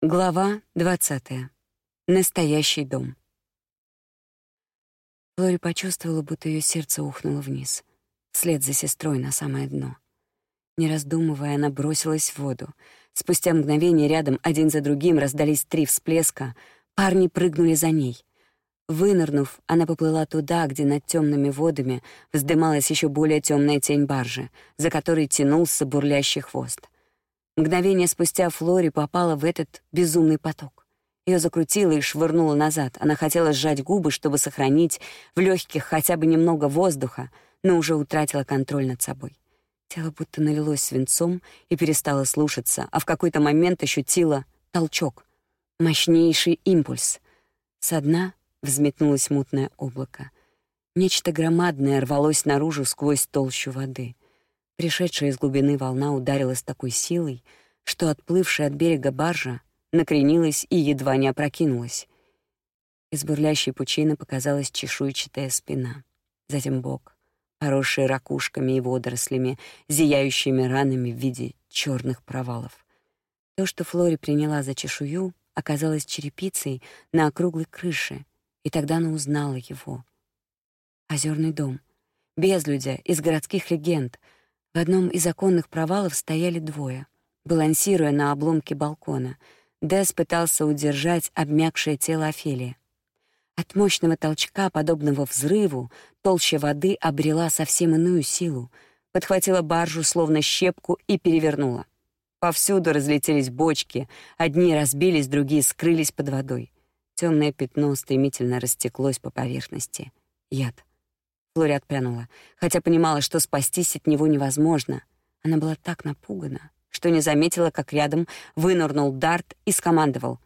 Глава 20. Настоящий дом. Флори почувствовала, будто ее сердце ухнуло вниз, вслед за сестрой на самое дно. Не раздумывая, она бросилась в воду. Спустя мгновение рядом один за другим раздались три всплеска. Парни прыгнули за ней. Вынырнув, она поплыла туда, где над темными водами вздымалась еще более темная тень баржи, за которой тянулся бурлящий хвост — Мгновение спустя Флори попала в этот безумный поток. Ее закрутило и швырнуло назад. Она хотела сжать губы, чтобы сохранить в легких хотя бы немного воздуха, но уже утратила контроль над собой. Тело будто налилось свинцом и перестало слушаться, а в какой-то момент ощутила толчок, мощнейший импульс. Со дна взметнулось мутное облако. Нечто громадное рвалось наружу сквозь толщу воды. Пришедшая из глубины волна ударила с такой силой, что отплывшая от берега баржа накренилась и едва не опрокинулась. Из бурлящей пучины показалась чешуйчатая спина, затем бок, поросший ракушками и водорослями, зияющими ранами в виде черных провалов. То, что Флори приняла за чешую, оказалось черепицей на округлой крыше, и тогда она узнала его. Озерный дом, безлюдя из городских легенд — в одном из оконных провалов стояли двое. Балансируя на обломке балкона, Дэс пытался удержать обмякшее тело Офелии. От мощного толчка, подобного взрыву, толща воды обрела совсем иную силу, подхватила баржу словно щепку и перевернула. Повсюду разлетелись бочки, одни разбились, другие скрылись под водой. Темное пятно стремительно растеклось по поверхности. Яд. Флори отпрянула, хотя понимала, что спастись от него невозможно. Она была так напугана, что не заметила, как рядом вынырнул Дарт и скомандовал.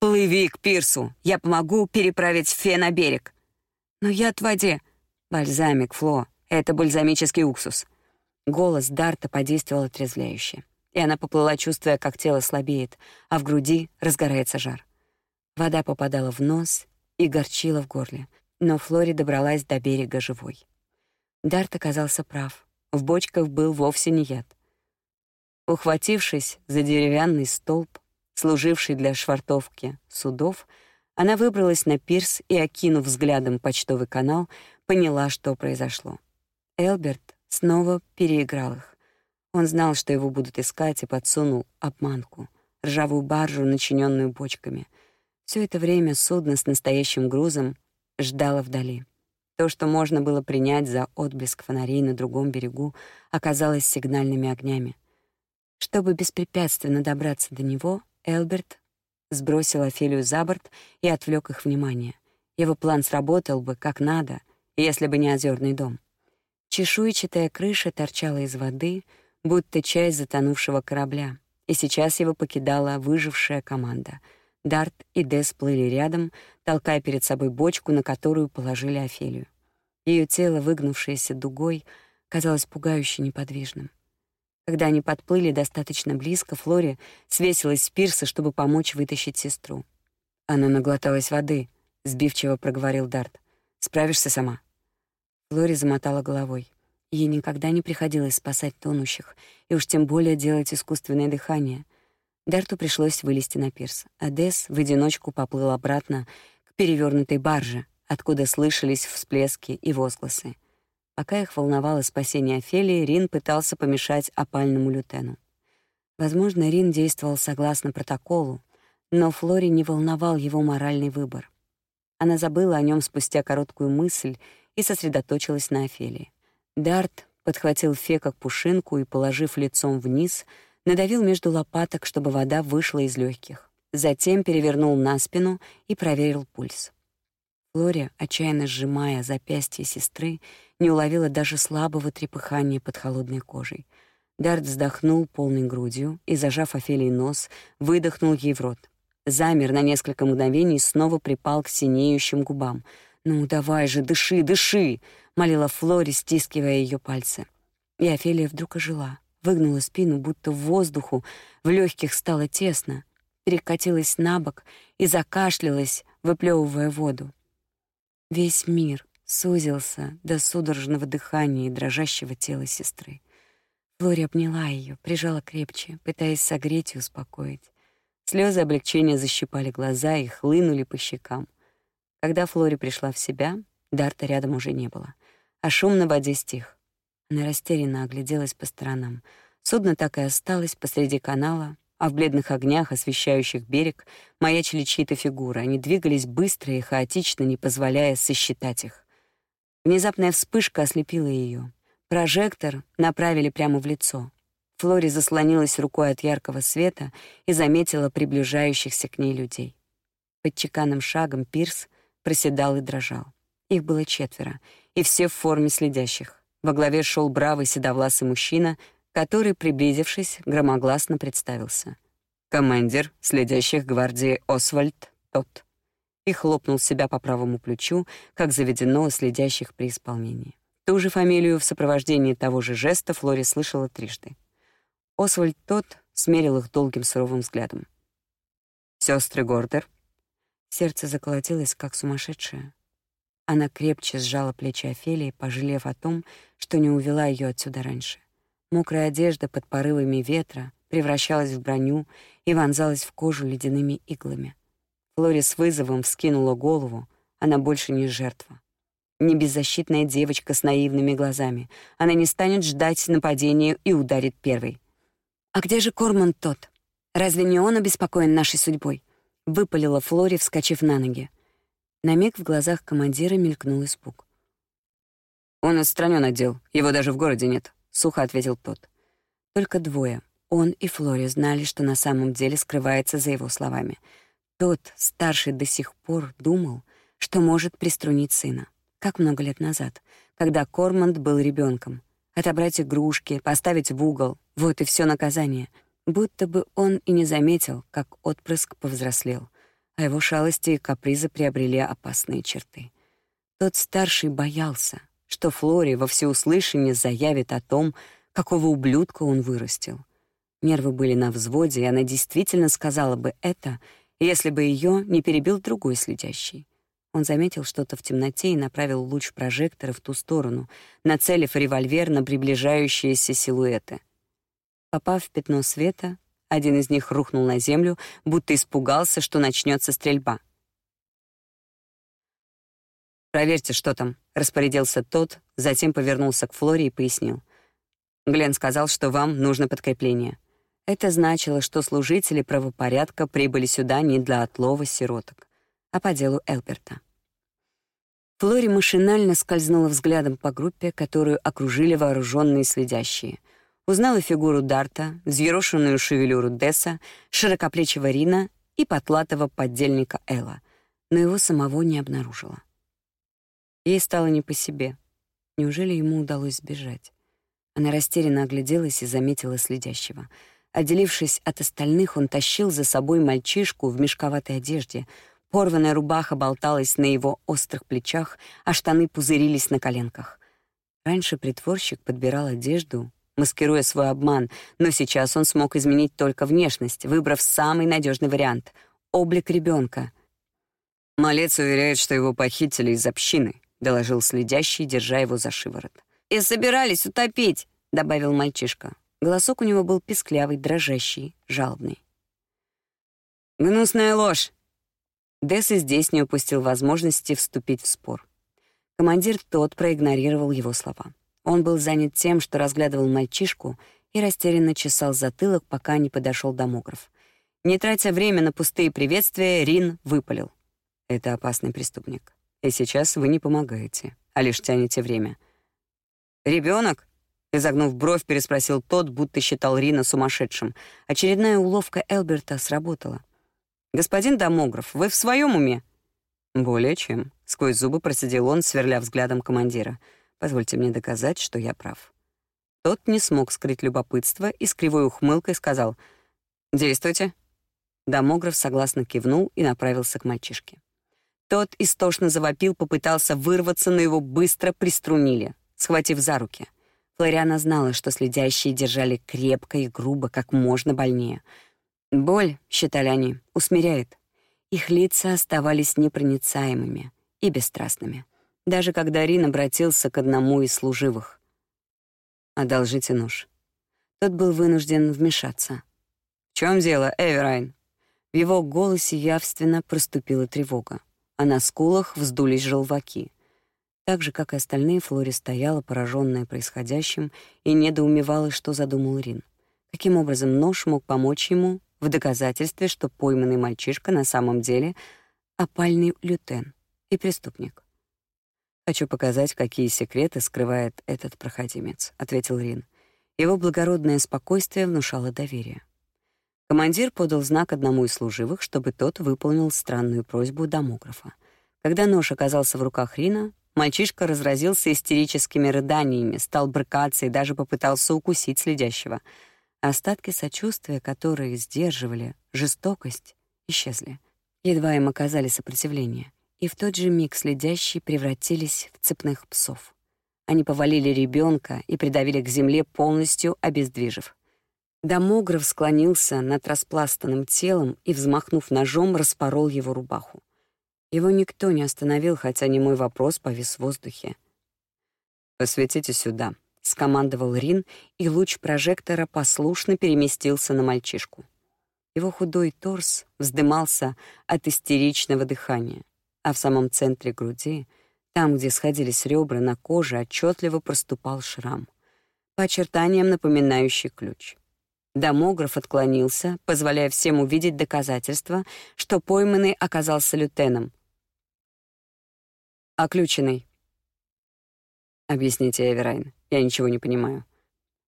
«Плыви к пирсу! Я помогу переправить Фе на берег!» «Но я в воде!» «Бальзамик, Фло, это бальзамический уксус!» Голос Дарта подействовал отрезвляюще, и она поплыла, чувствуя, как тело слабеет, а в груди разгорается жар. Вода попадала в нос и горчила в горле, но Флори добралась до берега живой. Дарт оказался прав. В бочках был вовсе не яд. Ухватившись за деревянный столб, служивший для швартовки судов, она выбралась на пирс и, окинув взглядом почтовый канал, поняла, что произошло. Элберт снова переиграл их. Он знал, что его будут искать, и подсунул обманку, ржавую баржу, начиненную бочками. Все это время судно с настоящим грузом ждала вдали. То, что можно было принять за отблеск фонарей на другом берегу, оказалось сигнальными огнями. Чтобы беспрепятственно добраться до него, Элберт сбросил Офелию за борт и отвлек их внимание. Его план сработал бы как надо, если бы не озерный дом. Чешуйчатая крыша торчала из воды, будто часть затонувшего корабля, и сейчас его покидала выжившая команда — Дарт и Дес плыли рядом, толкая перед собой бочку, на которую положили Офелию. Ее тело, выгнувшееся дугой, казалось пугающе неподвижным. Когда они подплыли достаточно близко, Флори свесилась с пирса, чтобы помочь вытащить сестру. Она наглоталась воды, сбивчиво проговорил Дарт. Справишься сама. Флори замотала головой. Ей никогда не приходилось спасать тонущих, и уж тем более делать искусственное дыхание — Дарту пришлось вылезти на пирс. Адес в одиночку поплыл обратно перевернутой барже, откуда слышались всплески и возгласы. Пока их волновало спасение Офелии, Рин пытался помешать опальному лютену. Возможно, Рин действовал согласно протоколу, но Флори не волновал его моральный выбор. Она забыла о нем спустя короткую мысль и сосредоточилась на Офелии. Дарт подхватил Фе как пушинку и, положив лицом вниз, — надавил между лопаток, чтобы вода вышла из легких. Затем перевернул на спину и проверил пульс. Флория, отчаянно сжимая запястье сестры, не уловила даже слабого трепыхания под холодной кожей. Дарт вздохнул полной грудью и, зажав Офелии нос, выдохнул ей в рот. Замер на несколько мгновений и снова припал к синеющим губам. «Ну, давай же, дыши, дыши!» — молила Флори, стискивая ее пальцы. И Офелия вдруг ожила выгнула спину, будто в воздуху, в легких стало тесно, перекатилась на бок и закашлялась, выплевывая воду. Весь мир сузился до судорожного дыхания и дрожащего тела сестры. Флори обняла ее, прижала крепче, пытаясь согреть и успокоить. Слезы облегчения защипали глаза и хлынули по щекам. Когда Флори пришла в себя, Дарта рядом уже не было, а шум на воде стих. Она растерянно огляделась по сторонам. Судно так и осталось посреди канала, а в бледных огнях, освещающих берег, маячили чьи-то фигуры. Они двигались быстро и хаотично, не позволяя сосчитать их. Внезапная вспышка ослепила ее. Прожектор направили прямо в лицо. Флори заслонилась рукой от яркого света и заметила приближающихся к ней людей. Под чеканным шагом Пирс проседал и дрожал. Их было четверо, и все в форме следящих. Во главе шел бравый седовласый мужчина, который, приблизившись, громогласно представился. «Командир следящих гвардии Освальд Тот» и хлопнул себя по правому плечу, как заведено у следящих при исполнении. Ту же фамилию в сопровождении того же жеста Флори слышала трижды. Освальд тот смерил их долгим суровым взглядом. Сестры Гордер. Сердце заколотилось, как сумасшедшее. Она крепче сжала плечи Офелии, пожалев о том, что не увела ее отсюда раньше. Мокрая одежда под порывами ветра превращалась в броню и вонзалась в кожу ледяными иглами. Флори с вызовом вскинула голову, она больше не жертва. Не беззащитная девочка с наивными глазами. Она не станет ждать нападения и ударит первой. «А где же Корман тот? Разве не он обеспокоен нашей судьбой?» — выпалила Флори, вскочив на ноги. На миг в глазах командира мелькнул испуг. «Он отстранен от дел, его даже в городе нет», — сухо ответил тот. Только двое, он и Флори, знали, что на самом деле скрывается за его словами. Тот, старший до сих пор, думал, что может приструнить сына. Как много лет назад, когда Корманд был ребенком, отобрать игрушки, поставить в угол. Вот и все наказание. Будто бы он и не заметил, как отпрыск повзрослел, а его шалости и капризы приобрели опасные черты. Тот старший боялся, что Флори во всеуслышание заявит о том, какого ублюдка он вырастил. Нервы были на взводе, и она действительно сказала бы это, если бы ее не перебил другой следящий. Он заметил что-то в темноте и направил луч прожектора в ту сторону, нацелив револьвер на приближающиеся силуэты. Попав в пятно света, один из них рухнул на землю, будто испугался, что начнется стрельба. «Проверьте, что там», — распорядился тот, затем повернулся к Флоре и пояснил. «Глен сказал, что вам нужно подкрепление». Это значило, что служители правопорядка прибыли сюда не для отлова сироток а по делу Элберта. Флори машинально скользнула взглядом по группе, которую окружили вооруженные следящие. Узнала фигуру Дарта, взъерошенную шевелюру Десса, широкоплечего Рина и потлатого поддельника Элла, но его самого не обнаружила. Ей стало не по себе. Неужели ему удалось сбежать? Она растерянно огляделась и заметила следящего. Отделившись от остальных, он тащил за собой мальчишку в мешковатой одежде — Порванная рубаха болталась на его острых плечах, а штаны пузырились на коленках. Раньше притворщик подбирал одежду, маскируя свой обман, но сейчас он смог изменить только внешность, выбрав самый надежный вариант — облик ребенка. «Малец уверяет, что его похитили из общины», — доложил следящий, держа его за шиворот. «И собирались утопить», — добавил мальчишка. Голосок у него был писклявый, дрожащий, жалобный. «Гнусная ложь!» Десс и здесь не упустил возможности вступить в спор. Командир тот проигнорировал его слова. Он был занят тем, что разглядывал мальчишку и растерянно чесал затылок, пока не подошел домограф. Не тратя время на пустые приветствия, Рин выпалил. «Это опасный преступник. И сейчас вы не помогаете, а лишь тянете время». Ребенок? изогнув бровь, переспросил тот, будто считал Рина сумасшедшим. Очередная уловка Элберта сработала. «Господин домограф, вы в своем уме?» «Более чем», — сквозь зубы процедил он, сверля взглядом командира. «Позвольте мне доказать, что я прав». Тот не смог скрыть любопытство и с кривой ухмылкой сказал «Действуйте». Домограф согласно кивнул и направился к мальчишке. Тот истошно завопил, попытался вырваться, но его быстро приструнили, схватив за руки. Флориана знала, что следящие держали крепко и грубо, как можно больнее — Боль, считали они, усмиряет. Их лица оставались непроницаемыми и бесстрастными, даже когда Рин обратился к одному из служивых. «Одолжите нож». Тот был вынужден вмешаться. «В чем дело, Эверайн?» В его голосе явственно проступила тревога, а на скулах вздулись желваки. Так же, как и остальные, Флори стояла, пораженная происходящим, и недоумевала, что задумал Рин. Каким образом нож мог помочь ему в доказательстве, что пойманный мальчишка на самом деле опальный лютен и преступник? «Хочу показать, какие секреты скрывает этот проходимец», — ответил Рин. Его благородное спокойствие внушало доверие. Командир подал знак одному из служивых, чтобы тот выполнил странную просьбу домографа. Когда нож оказался в руках Рина, мальчишка разразился истерическими рыданиями, стал брыкаться и даже попытался укусить следящего. Остатки сочувствия, которые сдерживали жестокость, исчезли. Едва им оказали сопротивление, и в тот же миг следящие превратились в цепных псов. Они повалили ребенка и придавили к земле, полностью обездвижив. Домограф склонился над распластанным телом и, взмахнув ножом, распорол его рубаху. Его никто не остановил, хотя не мой вопрос повис в воздухе. «Посветите сюда», — скомандовал Рин, и луч прожектора послушно переместился на мальчишку. Его худой торс вздымался от истеричного дыхания, а в самом центре груди, там, где сходились ребра, на коже отчетливо проступал шрам, по очертаниям напоминающий ключ. Домограф отклонился, позволяя всем увидеть доказательства, что пойманный оказался лютеном. «Оключенный». «Объясните, Эверайн, я ничего не понимаю».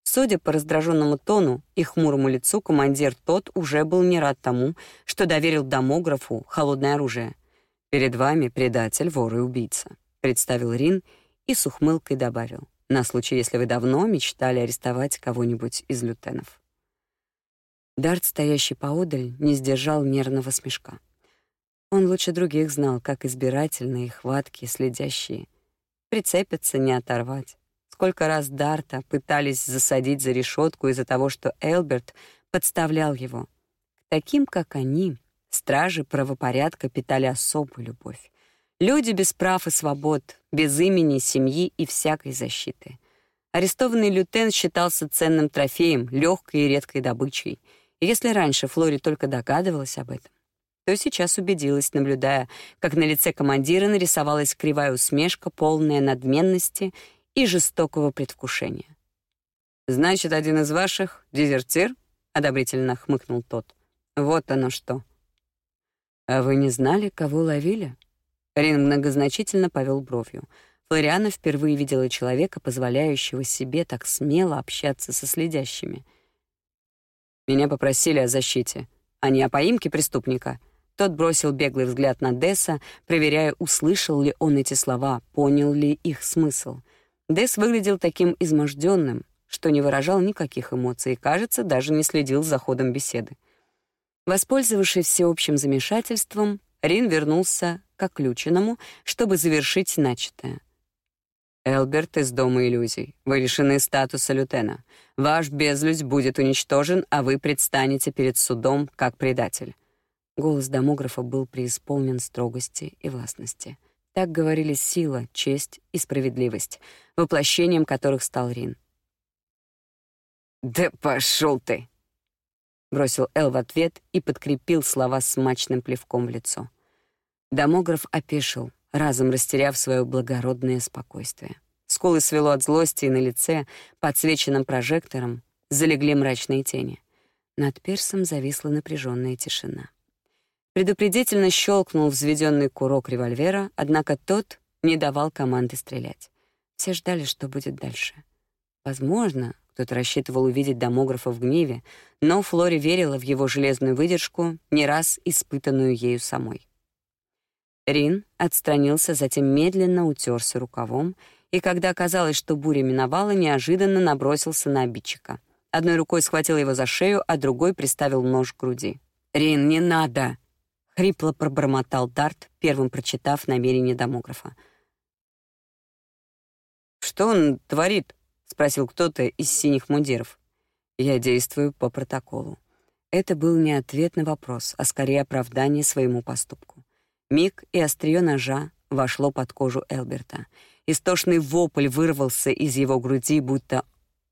Судя по раздраженному тону и хмурому лицу, командир тот уже был не рад тому, что доверил домографу холодное оружие. «Перед вами предатель, вор и убийца», — представил Рин и с ухмылкой добавил, «на случай, если вы давно мечтали арестовать кого-нибудь из лютенов». Дарт, стоящий поодаль, не сдержал нервного смешка. Он лучше других знал, как избирательные хватки следящие. Прицепиться не оторвать. Сколько раз Дарта пытались засадить за решетку из-за того, что Элберт подставлял его. К таким, как они, стражи правопорядка питали особую любовь. Люди без прав и свобод, без имени, семьи и всякой защиты. Арестованный лютен считался ценным трофеем, легкой и редкой добычей — если раньше Флори только догадывалась об этом, то сейчас убедилась, наблюдая, как на лице командира нарисовалась кривая усмешка, полная надменности и жестокого предвкушения. «Значит, один из ваших — дезертир?» — одобрительно хмыкнул тот. «Вот оно что». «А вы не знали, кого ловили?» Рин многозначительно повел бровью. Флориана впервые видела человека, позволяющего себе так смело общаться со следящими — меня попросили о защите, а не о поимке преступника. Тот бросил беглый взгляд на Десса, проверяя, услышал ли он эти слова, понял ли их смысл. Десс выглядел таким изможденным, что не выражал никаких эмоций и, кажется, даже не следил за ходом беседы. Воспользовавшись всеобщим замешательством, Рин вернулся к оключенному, чтобы завершить начатое. Элберт из Дома иллюзий. Вы лишены статуса лютена. Ваш безлюдь будет уничтожен, а вы предстанете перед судом как предатель. Голос домографа был преисполнен строгости и властности. Так говорили сила, честь и справедливость, воплощением которых стал Рин. «Да пошел ты!» — бросил Эл в ответ и подкрепил слова смачным плевком в лицо. Домограф опешил, разом растеряв свое благородное спокойствие. Скулы свело от злости, и на лице, подсвеченном прожектором, залегли мрачные тени. Над персом зависла напряженная тишина. Предупредительно щелкнул взведенный курок револьвера, однако тот не давал команды стрелять. Все ждали, что будет дальше. Возможно, кто-то рассчитывал увидеть домографа в гневе, но Флори верила в его железную выдержку, не раз испытанную ею самой. Рин отстранился, затем медленно утерся рукавом, и когда оказалось, что буря миновала, неожиданно набросился на обидчика. Одной рукой схватил его за шею, а другой приставил нож к груди. «Рин, не надо!» — хрипло пробормотал Дарт, первым прочитав намерение домографа. «Что он творит?» — спросил кто-то из синих мундиров. «Я действую по протоколу». Это был не ответ на вопрос, а скорее оправдание своему поступку. Миг и острие ножа вошло под кожу Элберта. Истошный вопль вырвался из его груди, будто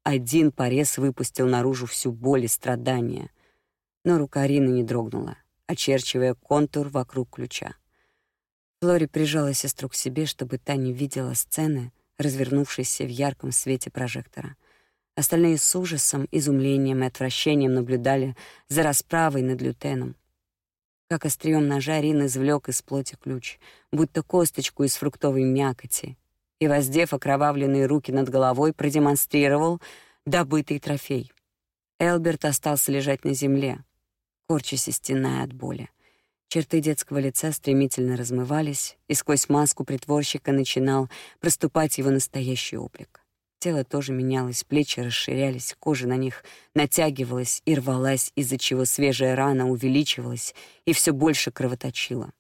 один порез выпустил наружу всю боль и страдания. Но рука Рины не дрогнула. очерчивая контур вокруг ключа. Флори прижала сестру к себе, чтобы та не видела сцены, развернувшейся в ярком свете прожектора. Остальные с ужасом, изумлением и отвращением наблюдали за расправой над лютеном. Как острием ножа Рин извлек из плоти ключ, будто косточку из фруктовой мякоти, и, воздев окровавленные руки над головой, продемонстрировал добытый трофей. Элберт остался лежать на земле, корчась и стеная от боли. Черты детского лица стремительно размывались, и сквозь маску притворщика начинал проступать его настоящий облик. Тело тоже менялось, плечи расширялись, кожа на них натягивалась и рвалась, из-за чего свежая рана увеличивалась и все больше кровоточила.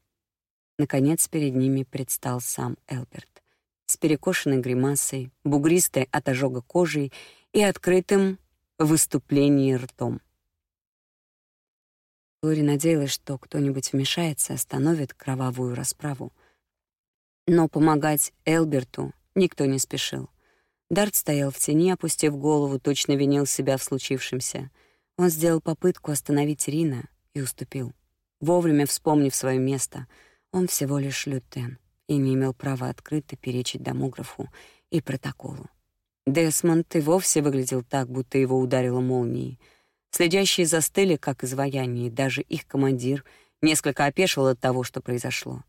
Наконец перед ними предстал сам Элберт, с перекошенной гримасой, бугристой от ожога кожей и открытым выступлением ртом. Лори надеялась, что кто-нибудь вмешается, остановит кровавую расправу. Но помогать Элберту никто не спешил. Дарт стоял в тени, опустив голову, точно винил себя в случившемся. Он сделал попытку остановить Рина и уступил. Вовремя вспомнив свое место, он всего лишь лютен и не имел права открыто перечить домографу и протоколу. Десмонд и вовсе выглядел так, будто его ударило молнией — Следящие застыли, как изваяние, даже их командир несколько опешил от того, что произошло.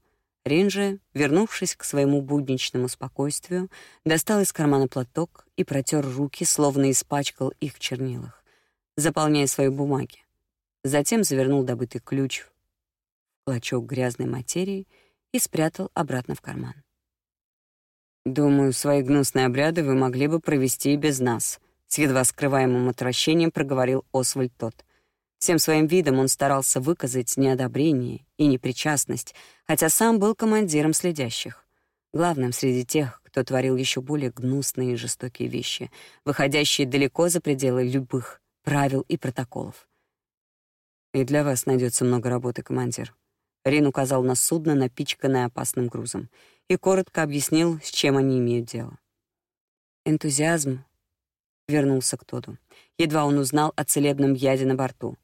Ринджи, вернувшись к своему будничному спокойствию, достал из кармана платок и протер руки, словно испачкал их в чернилах, заполняя свои бумаги. Затем завернул добытый ключ в клочок грязной материи и спрятал обратно в карман. «Думаю, свои гнусные обряды вы могли бы провести и без нас», с едва скрываемым отвращением проговорил Освальд тот. Всем своим видом он старался выказать неодобрение и непричастность, хотя сам был командиром следящих. Главным среди тех, кто творил еще более гнусные и жестокие вещи, выходящие далеко за пределы любых правил и протоколов. «И для вас найдется много работы, командир». Рин указал на судно, напичканное опасным грузом, и коротко объяснил, с чем они имеют дело. Энтузиазм, вернулся к Тоду. Едва он узнал о целебном яде на борту,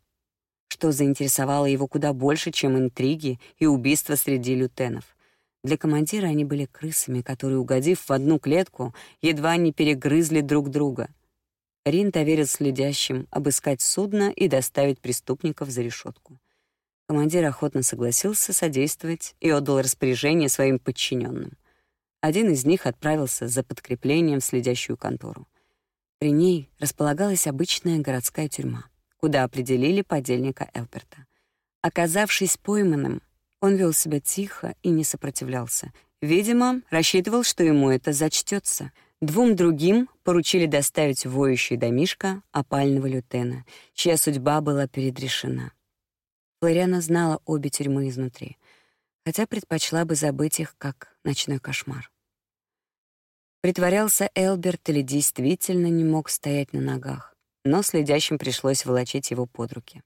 что заинтересовало его куда больше, чем интриги и убийства среди лютенов. Для командира они были крысами, которые, угодив в одну клетку, едва не перегрызли друг друга. Рин доверил следящим обыскать судно и доставить преступников за решетку. Командир охотно согласился содействовать и отдал распоряжение своим подчиненным. Один из них отправился за подкреплением в следящую контору. При ней располагалась обычная городская тюрьма, куда определили подельника Элберта. Оказавшись пойманным, он вел себя тихо и не сопротивлялся. Видимо, рассчитывал, что ему это зачтется. Двум другим поручили доставить воющий домишко опального лютена, чья судьба была предрешена. Флориана знала обе тюрьмы изнутри, хотя предпочла бы забыть их как ночной кошмар. Притворялся Элберт или действительно не мог стоять на ногах, но следящим пришлось волочить его под руки.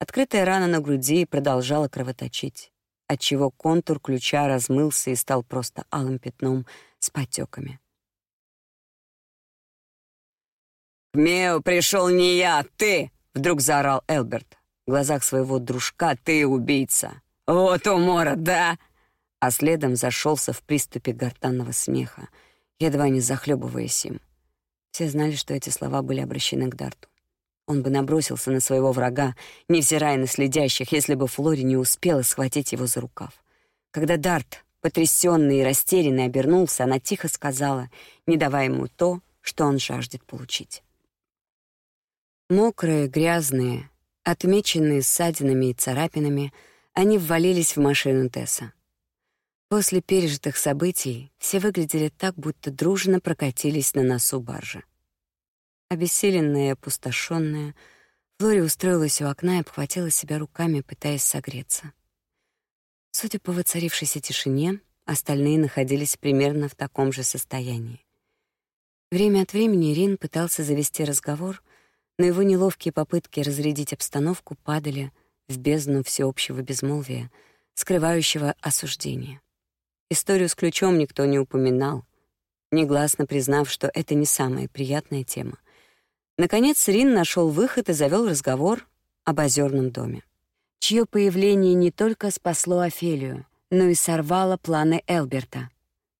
Открытая рана на груди продолжала кровоточить, отчего контур ключа размылся и стал просто алым пятном с потеками. «К Мео пришел не я, ты!» — вдруг заорал Элберт. В глазах своего дружка «ты убийца!» «Вот умора, да!» А следом зашелся в приступе гортанного смеха — едва не захлебываясь им. Все знали, что эти слова были обращены к Дарту. Он бы набросился на своего врага, невзирая на следящих, если бы Флори не успела схватить его за рукав. Когда Дарт, потрясённый и растерянный, обернулся, она тихо сказала, не давая ему то, что он жаждет получить. Мокрые, грязные, отмеченные ссадинами и царапинами, они ввалились в машину Тесса. После пережитых событий все выглядели так, будто дружно прокатились на носу баржи. Обессиленная и опустошенная, Флори устроилась у окна и обхватила себя руками, пытаясь согреться. Судя по воцарившейся тишине, остальные находились примерно в таком же состоянии. Время от времени Рин пытался завести разговор, но его неловкие попытки разрядить обстановку падали в бездну всеобщего безмолвия, скрывающего осуждение. Историю с ключом никто не упоминал, негласно признав, что это не самая приятная тема. Наконец Рин нашел выход и завел разговор об озерном доме. чье появление не только спасло Офелию, но и сорвало планы Элберта.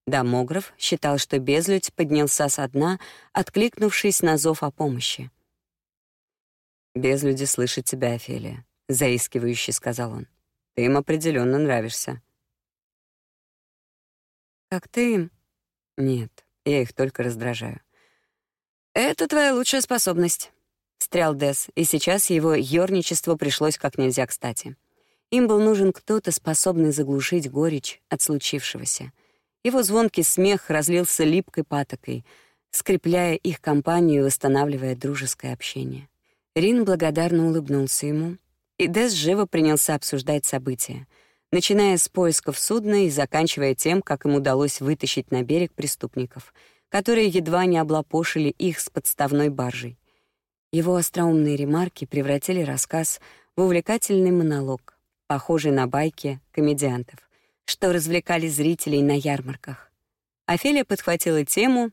Домограф считал, что безлюдь поднялся со дна, откликнувшись на зов о помощи. «Безлюди слышат тебя, Офелия», — заискивающе сказал он. «Ты им определенно нравишься». «Как ты им?» «Нет, я их только раздражаю». «Это твоя лучшая способность», — встрял Дес, и сейчас его ёрничество пришлось как нельзя кстати. Им был нужен кто-то, способный заглушить горечь от случившегося. Его звонкий смех разлился липкой патокой, скрепляя их компанию и восстанавливая дружеское общение. Рин благодарно улыбнулся ему, и Дес живо принялся обсуждать события, начиная с поисков судна и заканчивая тем, как им удалось вытащить на берег преступников, которые едва не облапошили их с подставной баржей. Его остроумные ремарки превратили рассказ в увлекательный монолог, похожий на байки комедиантов, что развлекали зрителей на ярмарках. Офелия подхватила тему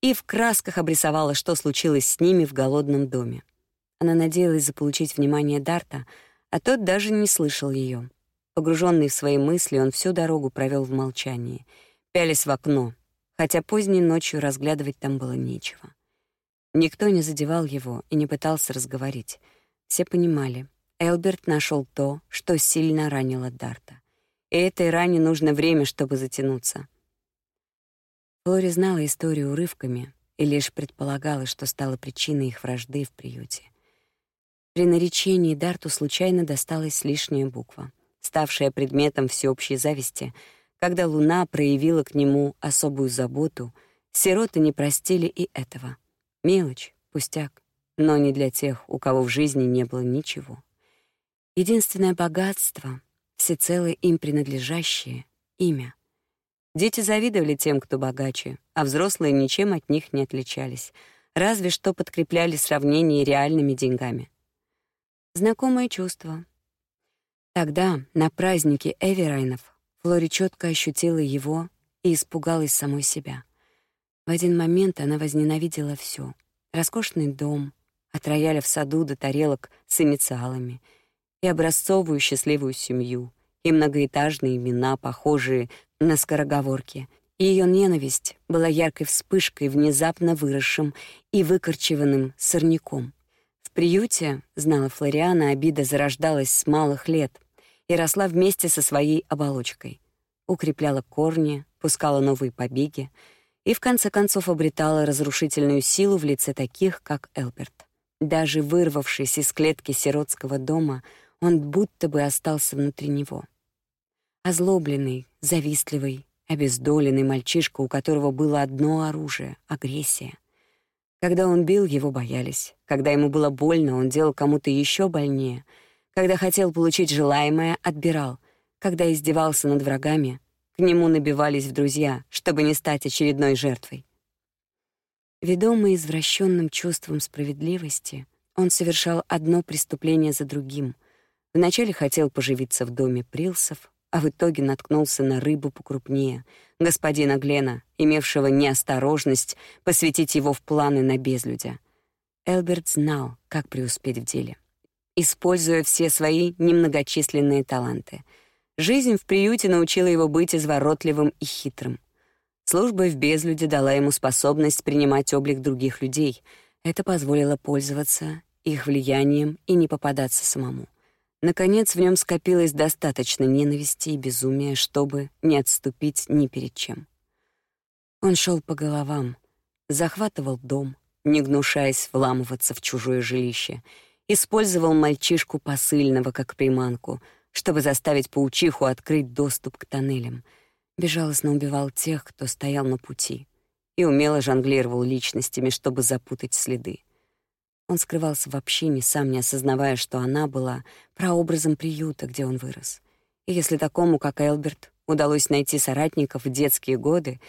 и в красках обрисовала, что случилось с ними в голодном доме. Она надеялась заполучить внимание Дарта, а тот даже не слышал ее. Погруженный в свои мысли, он всю дорогу провел в молчании, пялись в окно, хотя поздней ночью разглядывать там было нечего. Никто не задевал его и не пытался разговорить. Все понимали, Элберт нашел то, что сильно ранило Дарта. И этой ране нужно время, чтобы затянуться. Флори знала историю урывками и лишь предполагала, что стало причиной их вражды в приюте. При наречении Дарту случайно досталась лишняя буква, ставшая предметом всеобщей зависти. Когда Луна проявила к нему особую заботу, сироты не простили и этого. Мелочь, пустяк, но не для тех, у кого в жизни не было ничего. Единственное богатство, всецело им принадлежащее — имя. Дети завидовали тем, кто богаче, а взрослые ничем от них не отличались, разве что подкрепляли сравнение реальными деньгами. Знакомое чувство. Тогда, на празднике Эверайнов, Флори четко ощутила его и испугалась самой себя. В один момент она возненавидела все: роскошный дом, от рояля в саду до тарелок с инициалами — и образцовую счастливую семью, и многоэтажные имена, похожие на скороговорки. И ее ненависть была яркой вспышкой, внезапно выросшим и выкорчеванным сорняком. Приюте, знала Флориана, обида зарождалась с малых лет и росла вместе со своей оболочкой. Укрепляла корни, пускала новые побеги и в конце концов обретала разрушительную силу в лице таких, как Элберт. Даже вырвавшись из клетки сиротского дома, он будто бы остался внутри него. Озлобленный, завистливый, обездоленный мальчишка, у которого было одно оружие — агрессия. Когда он бил, его боялись. Когда ему было больно, он делал кому-то еще больнее. Когда хотел получить желаемое, отбирал. Когда издевался над врагами, к нему набивались в друзья, чтобы не стать очередной жертвой. Ведомый извращенным чувством справедливости, он совершал одно преступление за другим — Вначале хотел поживиться в доме Прилсов, а в итоге наткнулся на рыбу покрупнее, господина Глена, имевшего неосторожность посвятить его в планы на безлюдя. Элберт знал, как преуспеть в деле, используя все свои немногочисленные таланты. Жизнь в приюте научила его быть изворотливым и хитрым. Служба в безлюде дала ему способность принимать облик других людей. Это позволило пользоваться их влиянием и не попадаться самому. Наконец, в нем скопилось достаточно ненависти и безумия, чтобы не отступить ни перед чем. Он шел по головам, захватывал дом, не гнушаясь вламываться в чужое жилище, использовал мальчишку посыльного как приманку, чтобы заставить паучиху открыть доступ к тоннелям, безжалостно убивал тех, кто стоял на пути, и умело жонглировал личностями, чтобы запутать следы. Он скрывался в общине, сам не осознавая, что она была прообразом приюта, где он вырос. И если такому, как Элберт, удалось найти соратников в детские годы,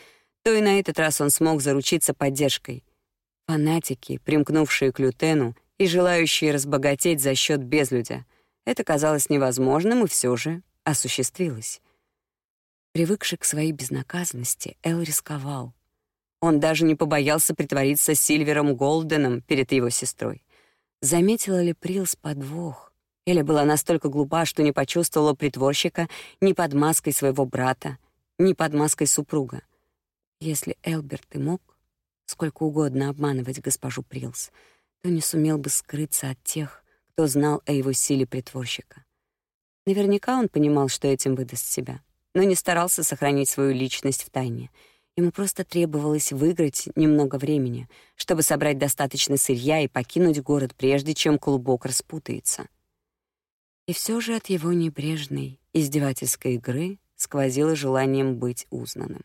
то и на этот раз он смог заручиться поддержкой. Фанатики, примкнувшие к Лютену и желающие разбогатеть за счет безлюдя. Это казалось невозможным и все же осуществилось. Привыкший к своей безнаказанности, Эл рисковал, он даже не побоялся притвориться Сильвером Голденом перед его сестрой. Заметила ли Прилс подвох Эля была настолько глупа, что не почувствовала притворщика ни под маской своего брата, ни под маской супруга. Если Элберт и мог сколько угодно обманывать госпожу Прилс, то не сумел бы скрыться от тех, кто знал о его силе притворщика. Наверняка он понимал, что этим выдаст себя, но не старался сохранить свою личность в тайне. Ему просто требовалось выиграть немного времени, чтобы собрать достаточно сырья и покинуть город, прежде чем клубок распутается. И все же от его небрежной, издевательской игры сквозило желанием быть узнанным.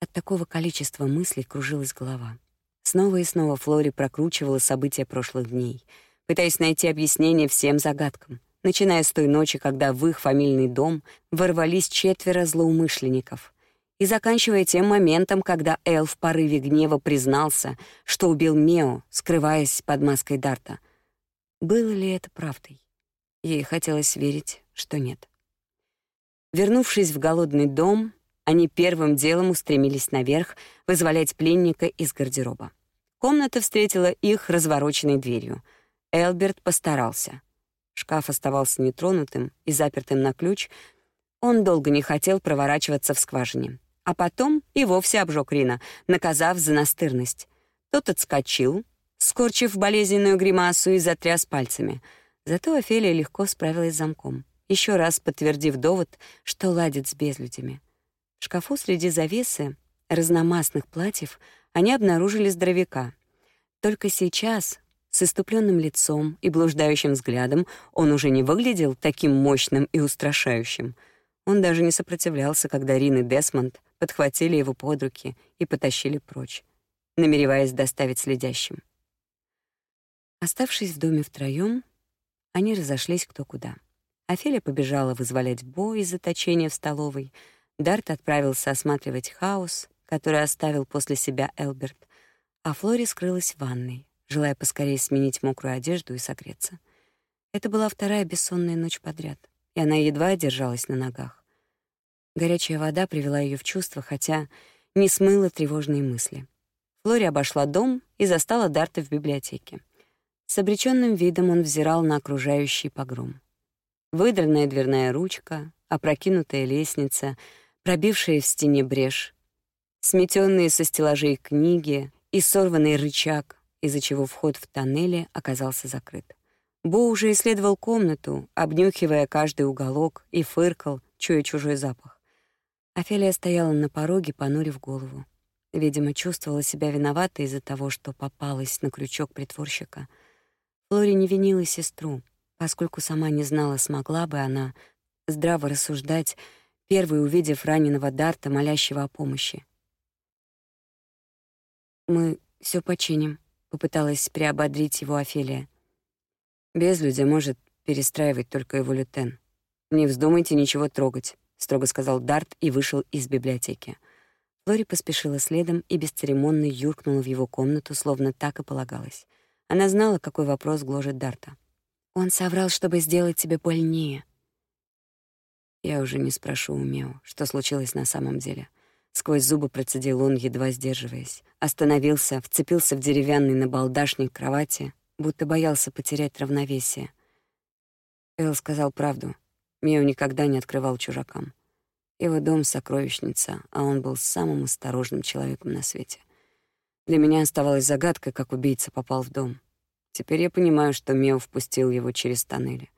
От такого количества мыслей кружилась голова. Снова и снова Флори прокручивала события прошлых дней, пытаясь найти объяснение всем загадкам, начиная с той ночи, когда в их фамильный дом ворвались четверо злоумышленников, и заканчивая тем моментом, когда Эл в порыве гнева признался, что убил Мео, скрываясь под маской Дарта. Было ли это правдой? Ей хотелось верить, что нет. Вернувшись в голодный дом, они первым делом устремились наверх вызволять пленника из гардероба. Комната встретила их развороченной дверью. Элберт постарался. Шкаф оставался нетронутым и запертым на ключ. Он долго не хотел проворачиваться в скважине. А потом и вовсе обжег Рина, наказав за настырность. Тот отскочил, скорчив болезненную гримасу и затряс пальцами. Зато Офелия легко справилась с замком, еще раз подтвердив довод, что ладит с безлюдями. В шкафу среди завесы разномастных платьев они обнаружили здоровяка. Только сейчас, с иступленным лицом и блуждающим взглядом, он уже не выглядел таким мощным и устрашающим. Он даже не сопротивлялся, когда Рин и Десмонд подхватили его под руки и потащили прочь, намереваясь доставить следящим. Оставшись в доме втроём, они разошлись кто куда. Офелия побежала вызволять Бо из заточения в столовой — Дарт отправился осматривать хаос, который оставил после себя Элберт, а Флори скрылась в ванной, желая поскорее сменить мокрую одежду и согреться. Это была вторая бессонная ночь подряд, и она едва держалась на ногах. Горячая вода привела ее в чувство, хотя не смыла тревожные мысли. Флори обошла дом и застала Дарта в библиотеке. С обреченным видом он взирал на окружающий погром. Выдранная дверная ручка, опрокинутая лестница — пробившая в стене брешь, сметенные со стеллажей книги и сорванный рычаг, из-за чего вход в тоннели оказался закрыт. Бо уже исследовал комнату, обнюхивая каждый уголок и фыркал, чуя чужой запах. Офелия стояла на пороге, понурив голову. Видимо, чувствовала себя виноватой из-за того, что попалась на крючок притворщика. Флори не винила сестру, поскольку сама не знала, смогла бы она здраво рассуждать первый увидев раненого Дарта, молящего о помощи. «Мы все починим», — попыталась приободрить его Офелия. «Безлюдя может перестраивать только его лютен. Не вздумайте ничего трогать», — строго сказал Дарт и вышел из библиотеки. Лори поспешила следом и бесцеремонно юркнула в его комнату, словно так и полагалось. Она знала, какой вопрос гложет Дарта. «Он соврал, чтобы сделать тебе больнее», я уже не спрошу у Мео, что случилось на самом деле. Сквозь зубы процедил он, едва сдерживаясь. Остановился, вцепился в деревянный набалдашник кровати, будто боялся потерять равновесие. Эл сказал правду. Мео никогда не открывал чужакам. Его дом — сокровищница, а он был самым осторожным человеком на свете. Для меня оставалась загадкой, как убийца попал в дом. Теперь я понимаю, что Мео впустил его через тоннели.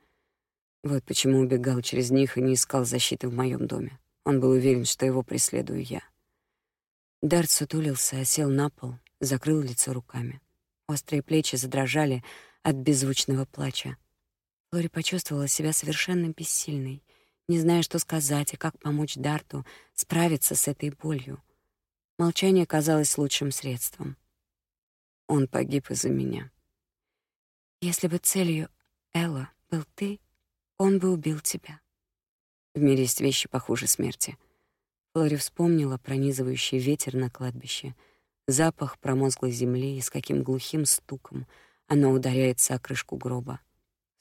Вот почему убегал через них и не искал защиты в моем доме. Он был уверен, что его преследую я. Дарт сутулился, осел на пол, закрыл лицо руками. Острые плечи задрожали от беззвучного плача. Флори почувствовала себя совершенно бессильной, не зная, что сказать и как помочь Дарту справиться с этой болью. Молчание казалось лучшим средством. Он погиб из-за меня. Если бы целью Элла был ты, он бы убил тебя. В мире есть вещи похуже смерти. Флори вспомнила пронизывающий ветер на кладбище, запах промозглой земли и с каким глухим стуком оно ударяется о крышку гроба.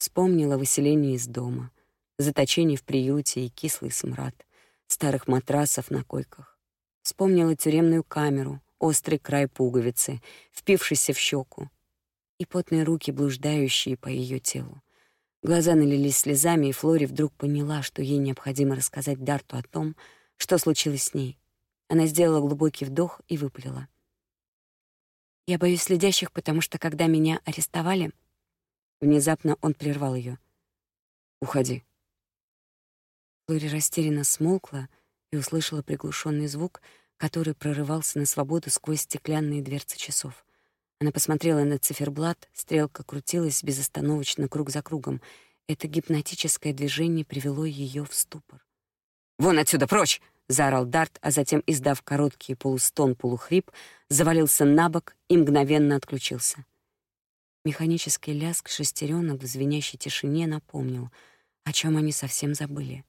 Вспомнила выселение из дома, заточение в приюте и кислый смрад старых матрасов на койках. Вспомнила тюремную камеру, острый край пуговицы, впившийся в щеку, и потные руки, блуждающие по ее телу. Глаза налились слезами, и Флори вдруг поняла, что ей необходимо рассказать Дарту о том, что случилось с ней. Она сделала глубокий вдох и выпалила. «Я боюсь следящих, потому что, когда меня арестовали...» Внезапно он прервал ее. «Уходи». Флори растерянно смолкла и услышала приглушенный звук, который прорывался на свободу сквозь стеклянные дверцы часов. Она посмотрела на циферблат, стрелка крутилась безостановочно круг за кругом. Это гипнотическое движение привело ее в ступор. «Вон отсюда, прочь!» — заорал Дарт, а затем, издав короткий полустон-полухрип, завалился на бок и мгновенно отключился. Механический лязг шестеренок в звенящей тишине напомнил, о чем они совсем забыли.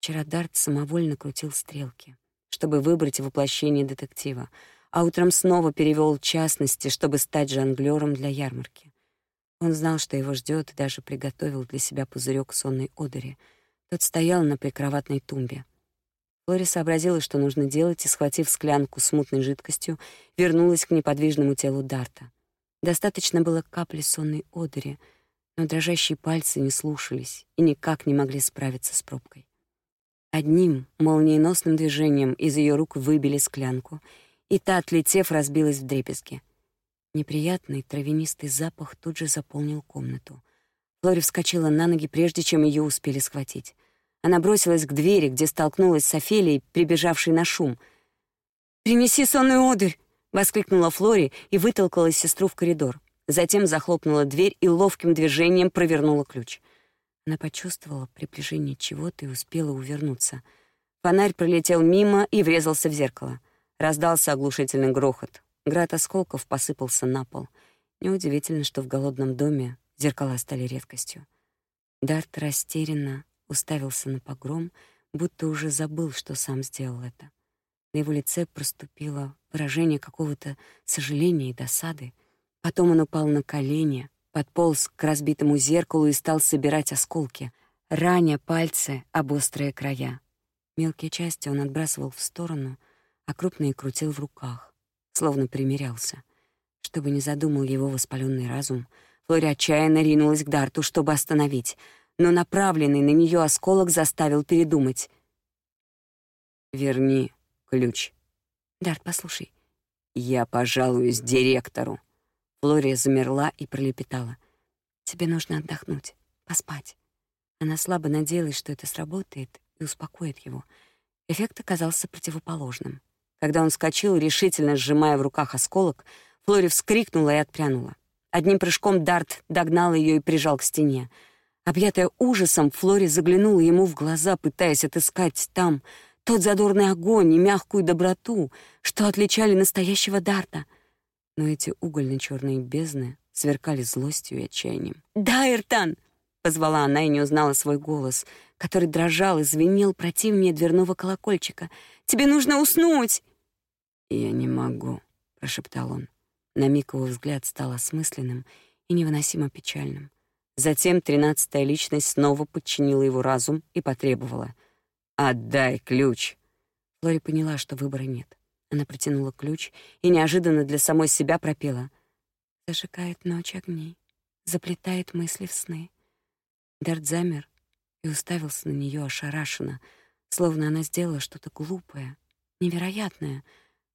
Вчера Дарт самовольно крутил стрелки, чтобы выбрать воплощение детектива, а утром снова перевел частности, чтобы стать жонглёром для ярмарки. Он знал, что его ждет, и даже приготовил для себя пузырек сонной одери. Тот стоял на прикроватной тумбе. Флори сообразила, что нужно делать, и, схватив склянку с мутной жидкостью, вернулась к неподвижному телу Дарта. Достаточно было капли сонной одери, но дрожащие пальцы не слушались и никак не могли справиться с пробкой. Одним молниеносным движением из ее рук выбили склянку, и та, отлетев, разбилась в дребезги. Неприятный травянистый запах тут же заполнил комнату. Флори вскочила на ноги, прежде чем ее успели схватить. Она бросилась к двери, где столкнулась с Офелией, прибежавшей на шум. «Принеси сонную одырь!» — воскликнула Флори и вытолкала сестру в коридор. Затем захлопнула дверь и ловким движением провернула ключ — она почувствовала приближение чего-то и успела увернуться. Фонарь пролетел мимо и врезался в зеркало. Раздался оглушительный грохот. Град осколков посыпался на пол. Неудивительно, что в голодном доме зеркала стали редкостью. Дарт растерянно уставился на погром, будто уже забыл, что сам сделал это. На его лице проступило выражение какого-то сожаления и досады. Потом он упал на колени, подполз к разбитому зеркалу и стал собирать осколки, раня пальцы об острые края. Мелкие части он отбрасывал в сторону, а крупные крутил в руках, словно примирялся. Чтобы не задумал его воспаленный разум, Флори отчаянно ринулась к Дарту, чтобы остановить, но направленный на нее осколок заставил передумать. «Верни ключ». «Дарт, послушай». «Я пожалуюсь директору», Флория замерла и пролепетала. «Тебе нужно отдохнуть, поспать». Она слабо надеялась, что это сработает и успокоит его. Эффект оказался противоположным. Когда он вскочил, решительно сжимая в руках осколок, Флори вскрикнула и отпрянула. Одним прыжком Дарт догнал ее и прижал к стене. Объятая ужасом, Флори заглянула ему в глаза, пытаясь отыскать там тот задорный огонь и мягкую доброту, что отличали настоящего Дарта — но эти угольно черные бездны сверкали злостью и отчаянием. «Да, Эртан!» — позвала она и не узнала свой голос, который дрожал и звенел противнее дверного колокольчика. «Тебе нужно уснуть!» «Я не могу», — прошептал он. На миг его взгляд стал осмысленным и невыносимо печальным. Затем тринадцатая личность снова подчинила его разум и потребовала. «Отдай ключ!» Флори поняла, что выбора нет. Она протянула ключ и неожиданно для самой себя пропела. Зажигает ночь огней, заплетает мысли в сны. Дарт замер и уставился на нее ошарашенно, словно она сделала что-то глупое, невероятное.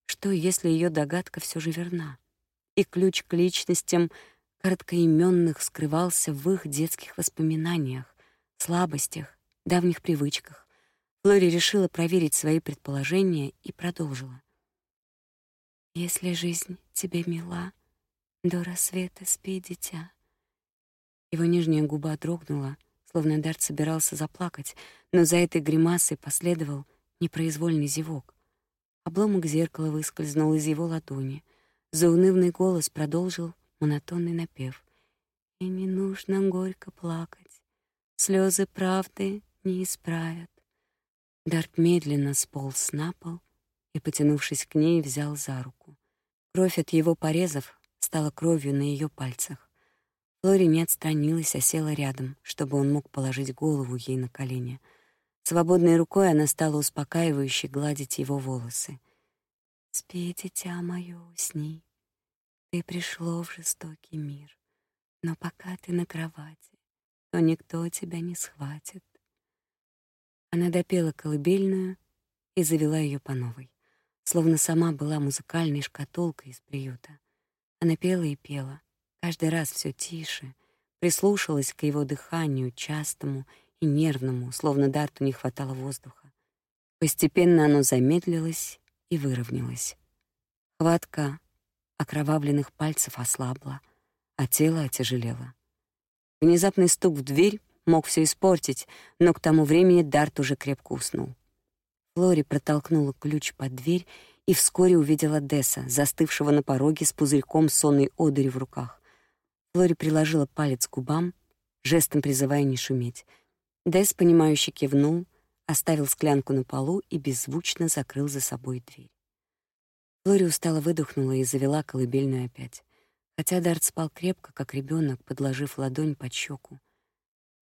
Что, если ее догадка все же верна? И ключ к личностям короткоименных скрывался в их детских воспоминаниях, слабостях, давних привычках. Флори решила проверить свои предположения и продолжила. Если жизнь тебе мила, до рассвета спи, дитя. Его нижняя губа дрогнула, словно Дарт собирался заплакать, но за этой гримасой последовал непроизвольный зевок. Обломок зеркала выскользнул из его ладони. Заунывный голос продолжил монотонный напев. «И не нужно горько плакать, слезы правды не исправят». Дарт медленно сполз на пол, и, потянувшись к ней, взял за руку. Кровь от его порезов стала кровью на ее пальцах. Флори не отстранилась, а села рядом, чтобы он мог положить голову ей на колени. Свободной рукой она стала успокаивающе гладить его волосы. «Спи, дитя мое, усни. Ты пришло в жестокий мир. Но пока ты на кровати, то никто тебя не схватит. Она допела колыбельную и завела ее по новой, словно сама была музыкальной шкатулкой из приюта. Она пела и пела, каждый раз все тише, прислушалась к его дыханию, частому и нервному, словно Дарту не хватало воздуха. Постепенно оно замедлилось и выровнялось. Хватка окровавленных пальцев ослабла, а тело отяжелело. Внезапный стук в дверь мог все испортить, но к тому времени Дарт уже крепко уснул. Флори протолкнула ключ под дверь и вскоре увидела Десса, застывшего на пороге с пузырьком сонной одыри в руках. Флори приложила палец к губам, жестом призывая не шуметь. Десс, понимающе кивнул, оставил склянку на полу и беззвучно закрыл за собой дверь. Флори устало выдохнула и завела колыбельную опять. Хотя Дарт спал крепко, как ребенок, подложив ладонь под щеку.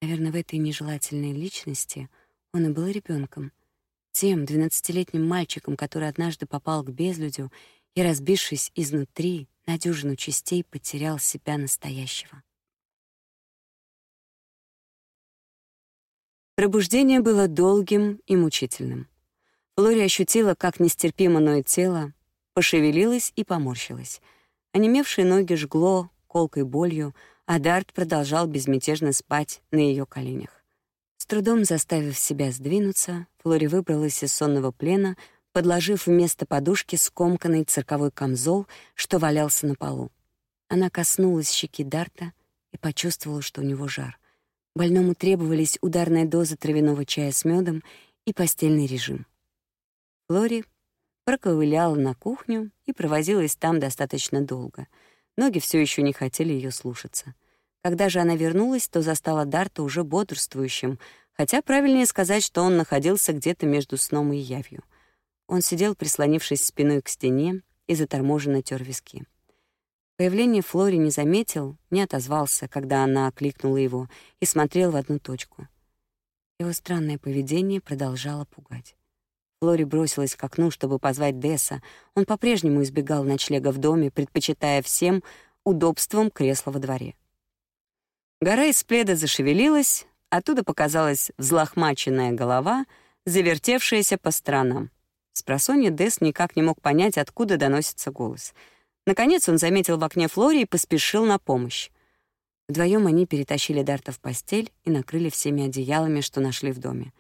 Наверное, в этой нежелательной личности он и был ребенком — тем двенадцатилетним мальчиком, который однажды попал к безлюдю и, разбившись изнутри на дюжину частей, потерял себя настоящего. Пробуждение было долгим и мучительным. Флори ощутила, как нестерпимо ноет тело, пошевелилась и поморщилась. Онемевшие ноги жгло колкой болью, а Дарт продолжал безмятежно спать на ее коленях. С трудом заставив себя сдвинуться, Флори выбралась из сонного плена, подложив вместо подушки скомканный цирковой камзол, что валялся на полу. Она коснулась щеки Дарта и почувствовала, что у него жар. Больному требовались ударная доза травяного чая с медом и постельный режим. Флори проковыляла на кухню и провозилась там достаточно долго. Ноги все еще не хотели ее слушаться — когда же она вернулась, то застала Дарта уже бодрствующим, хотя правильнее сказать, что он находился где-то между сном и явью. Он сидел, прислонившись спиной к стене, и заторможенно тер виски. Появление Флори не заметил, не отозвался, когда она окликнула его, и смотрел в одну точку. Его странное поведение продолжало пугать. Флори бросилась к окну, чтобы позвать Десса. Он по-прежнему избегал ночлега в доме, предпочитая всем удобством кресла во дворе. Гора из пледа зашевелилась, оттуда показалась взлохмаченная голова, завертевшаяся по сторонам. Спросонья Дес никак не мог понять, откуда доносится голос. Наконец он заметил в окне Флори и поспешил на помощь. Вдвоем они перетащили Дарта в постель и накрыли всеми одеялами, что нашли в доме.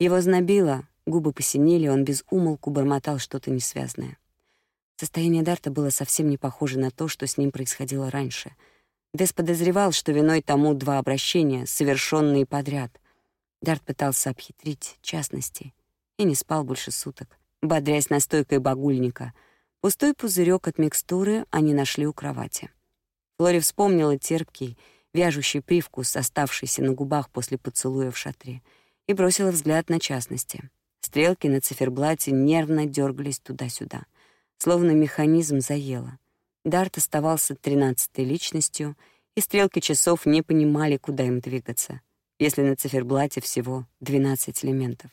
Его знобило, губы посинели, он без умолку бормотал что-то несвязное. Состояние Дарта было совсем не похоже на то, что с ним происходило раньше — Дес подозревал, что виной тому два обращения, совершенные подряд. Дарт пытался обхитрить частности и не спал больше суток, бодрясь настойкой багульника. Пустой пузырек от микстуры они нашли у кровати. Флори вспомнила терпкий, вяжущий привкус, оставшийся на губах после поцелуя в шатре, и бросила взгляд на частности. Стрелки на циферблате нервно дергались туда-сюда, словно механизм заело — Дарт оставался тринадцатой личностью, и стрелки часов не понимали, куда им двигаться, если на циферблате всего двенадцать элементов.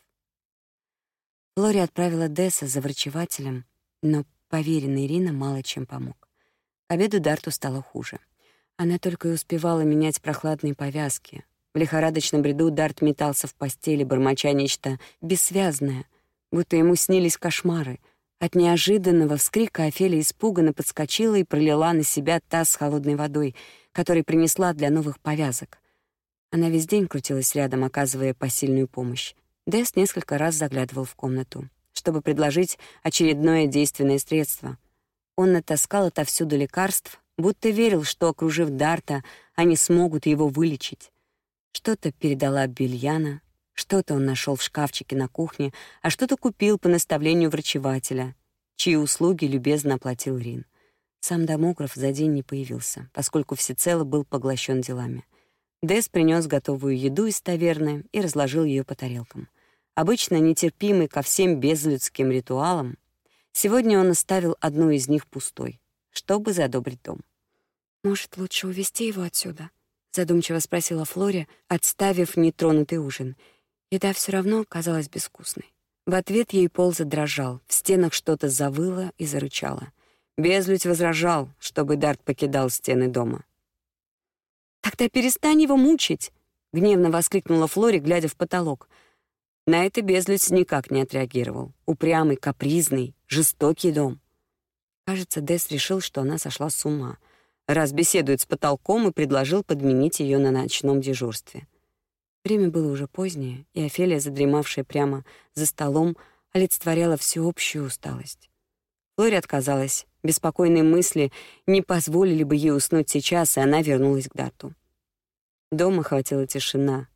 Флори отправила Десса за врачевателем, но поверенный Ирина мало чем помог. К обеду Дарту стало хуже. Она только и успевала менять прохладные повязки. В лихорадочном бреду Дарт метался в постели, бормоча нечто бессвязное, будто ему снились кошмары — от неожиданного вскрика Офелия испуганно подскочила и пролила на себя таз с холодной водой, который принесла для новых повязок. Она весь день крутилась рядом, оказывая посильную помощь. Дэс несколько раз заглядывал в комнату, чтобы предложить очередное действенное средство. Он натаскал отовсюду лекарств, будто верил, что, окружив Дарта, они смогут его вылечить. Что-то передала Бельяна, что-то он нашел в шкафчике на кухне, а что-то купил по наставлению врачевателя, чьи услуги любезно оплатил Рин. Сам домограф за день не появился, поскольку всецело был поглощен делами. Дэс принес готовую еду из таверны и разложил ее по тарелкам. Обычно нетерпимый ко всем безлюдским ритуалам, сегодня он оставил одну из них пустой, чтобы задобрить дом. «Может, лучше увести его отсюда?» — задумчиво спросила Флори, отставив нетронутый ужин — Еда все равно казалась безвкусной. В ответ ей пол задрожал, в стенах что-то завыло и зарычало. Безлюдь возражал, чтобы Дарт покидал стены дома. «Тогда перестань его мучить!» — гневно воскликнула Флори, глядя в потолок. На это безлюдь никак не отреагировал. Упрямый, капризный, жестокий дом. Кажется, Дес решил, что она сошла с ума, раз беседует с потолком и предложил подменить ее на ночном дежурстве. Время было уже позднее, и Офелия, задремавшая прямо за столом, олицетворяла всеобщую усталость. Флори отказалась. Беспокойные мысли не позволили бы ей уснуть сейчас, и она вернулась к Дарту. Дома хватила тишина,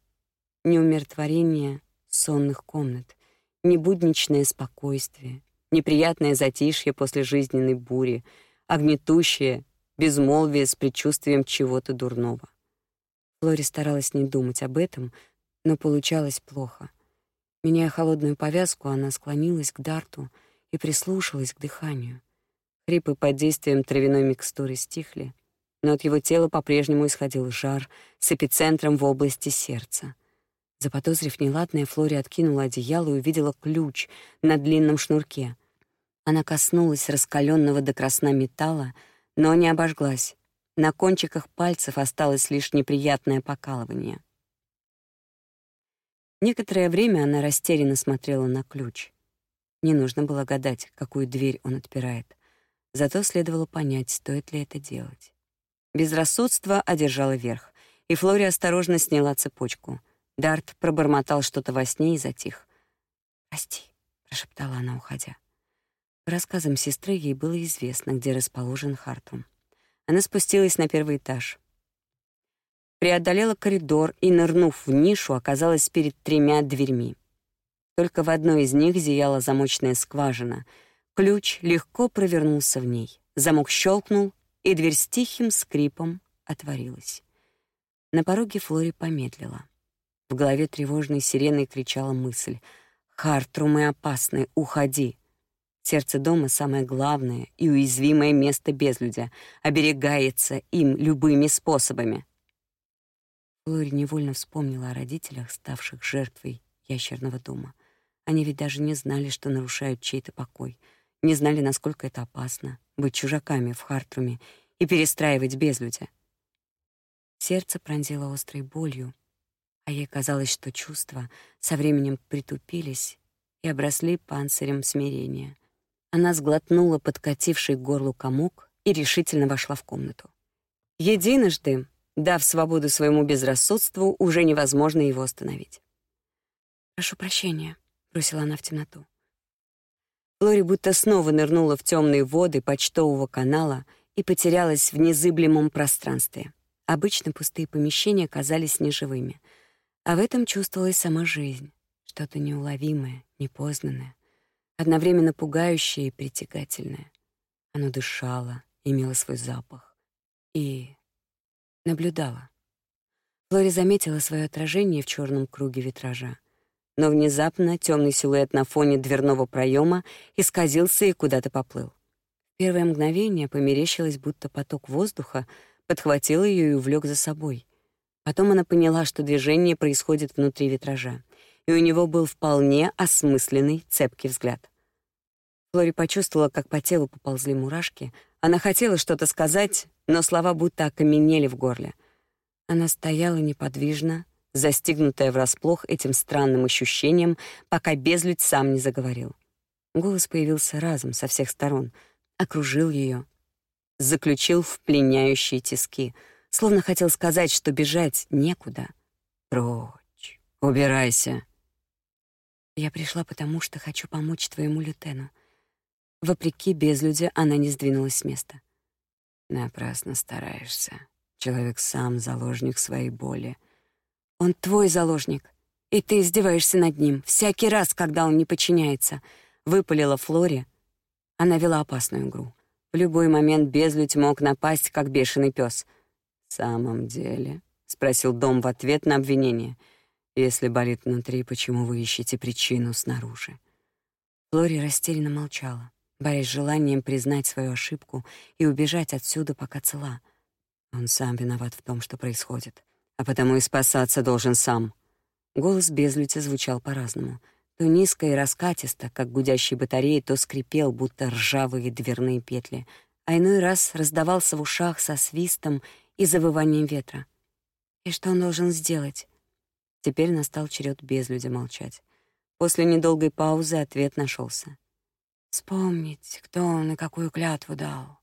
неумиротворение сонных комнат, небудничное спокойствие, неприятное затишье после жизненной бури, огнетущее безмолвие с предчувствием чего-то дурного. Флори старалась не думать об этом, но получалось плохо. Меняя холодную повязку, она склонилась к Дарту и прислушалась к дыханию. Хрипы под действием травяной микстуры стихли, но от его тела по-прежнему исходил жар с эпицентром в области сердца. Заподозрив неладное, Флори откинула одеяло и увидела ключ на длинном шнурке. Она коснулась раскаленного до красна металла, но не обожглась. На кончиках пальцев осталось лишь неприятное покалывание. Некоторое время она растерянно смотрела на ключ. Не нужно было гадать, какую дверь он отпирает. Зато следовало понять, стоит ли это делать. Безрассудство одержало верх, и Флори осторожно сняла цепочку. Дарт пробормотал что-то во сне и затих. «Прости», — прошептала она, уходя. По рассказам сестры ей было известно, где расположен Хартрум. Она спустилась на первый этаж. Преодолела коридор и, нырнув в нишу, оказалась перед тремя дверьми. Только в одной из них зияла замочная скважина. Ключ легко провернулся в ней. Замок щелкнул, и дверь с тихим скрипом отворилась. На пороге Флори помедлила. В голове тревожной сиреной кричала мысль: "Хартрумы опасны, уходи!" Сердце дома — самое главное и уязвимое место безлюдя, оберегается им любыми способами. Флори невольно вспомнила о родителях, ставших жертвой ящерного дома. Они ведь даже не знали, что нарушают чей-то покой, не знали, насколько это опасно — быть чужаками в Хартруме и перестраивать безлюдя. Сердце пронзило острой болью, а ей казалось, что чувства со временем притупились и обросли панцирем смирения. Она сглотнула подкативший к горлу комок и решительно вошла в комнату. Единожды, дав свободу своему безрассудству, уже невозможно его остановить. «Прошу прощения», — бросила она в темноту. Лори будто снова нырнула в темные воды почтового канала и потерялась в незыблемом пространстве. Обычно пустые помещения казались неживыми, а в этом чувствовалась сама жизнь, что-то неуловимое, непознанное одновременно пугающее и притягательное. Оно дышало, имело свой запах и наблюдало. Флори заметила свое отражение в черном круге витража, но внезапно темный силуэт на фоне дверного проема исказился и куда-то поплыл. В первое мгновение померещилось, будто поток воздуха подхватил ее и увлек за собой. Потом она поняла, что движение происходит внутри витража и у него был вполне осмысленный, цепкий взгляд. Флори почувствовала, как по телу поползли мурашки. Она хотела что-то сказать, но слова будто окаменели в горле. Она стояла неподвижно, застигнутая врасплох этим странным ощущением, пока безлюдь сам не заговорил. Голос появился разом, со всех сторон, окружил ее, заключил в пленяющие тиски, словно хотел сказать, что бежать некуда. «Прочь, убирайся», я пришла потому, что хочу помочь твоему лютену. Вопреки безлюде она не сдвинулась с места. Напрасно стараешься. Человек сам заложник своей боли. Он твой заложник, и ты издеваешься над ним всякий раз, когда он не подчиняется. Выпалила Флори. Она вела опасную игру. В любой момент безлюдь мог напасть, как бешеный пес. «В самом деле?» — спросил Дом в ответ на обвинение — если болит внутри, почему вы ищете причину снаружи? Флори растерянно молчала, борясь с желанием признать свою ошибку и убежать отсюда, пока цела. Он сам виноват в том, что происходит, а потому и спасаться должен сам. Голос безлюдя звучал по-разному. То низко и раскатисто, как гудящие батареи, то скрипел, будто ржавые дверные петли, а иной раз раздавался в ушах со свистом и завыванием ветра. И что он должен сделать? Теперь настал черед безлюдя молчать. После недолгой паузы ответ нашелся. Вспомнить, кто он и какую клятву дал.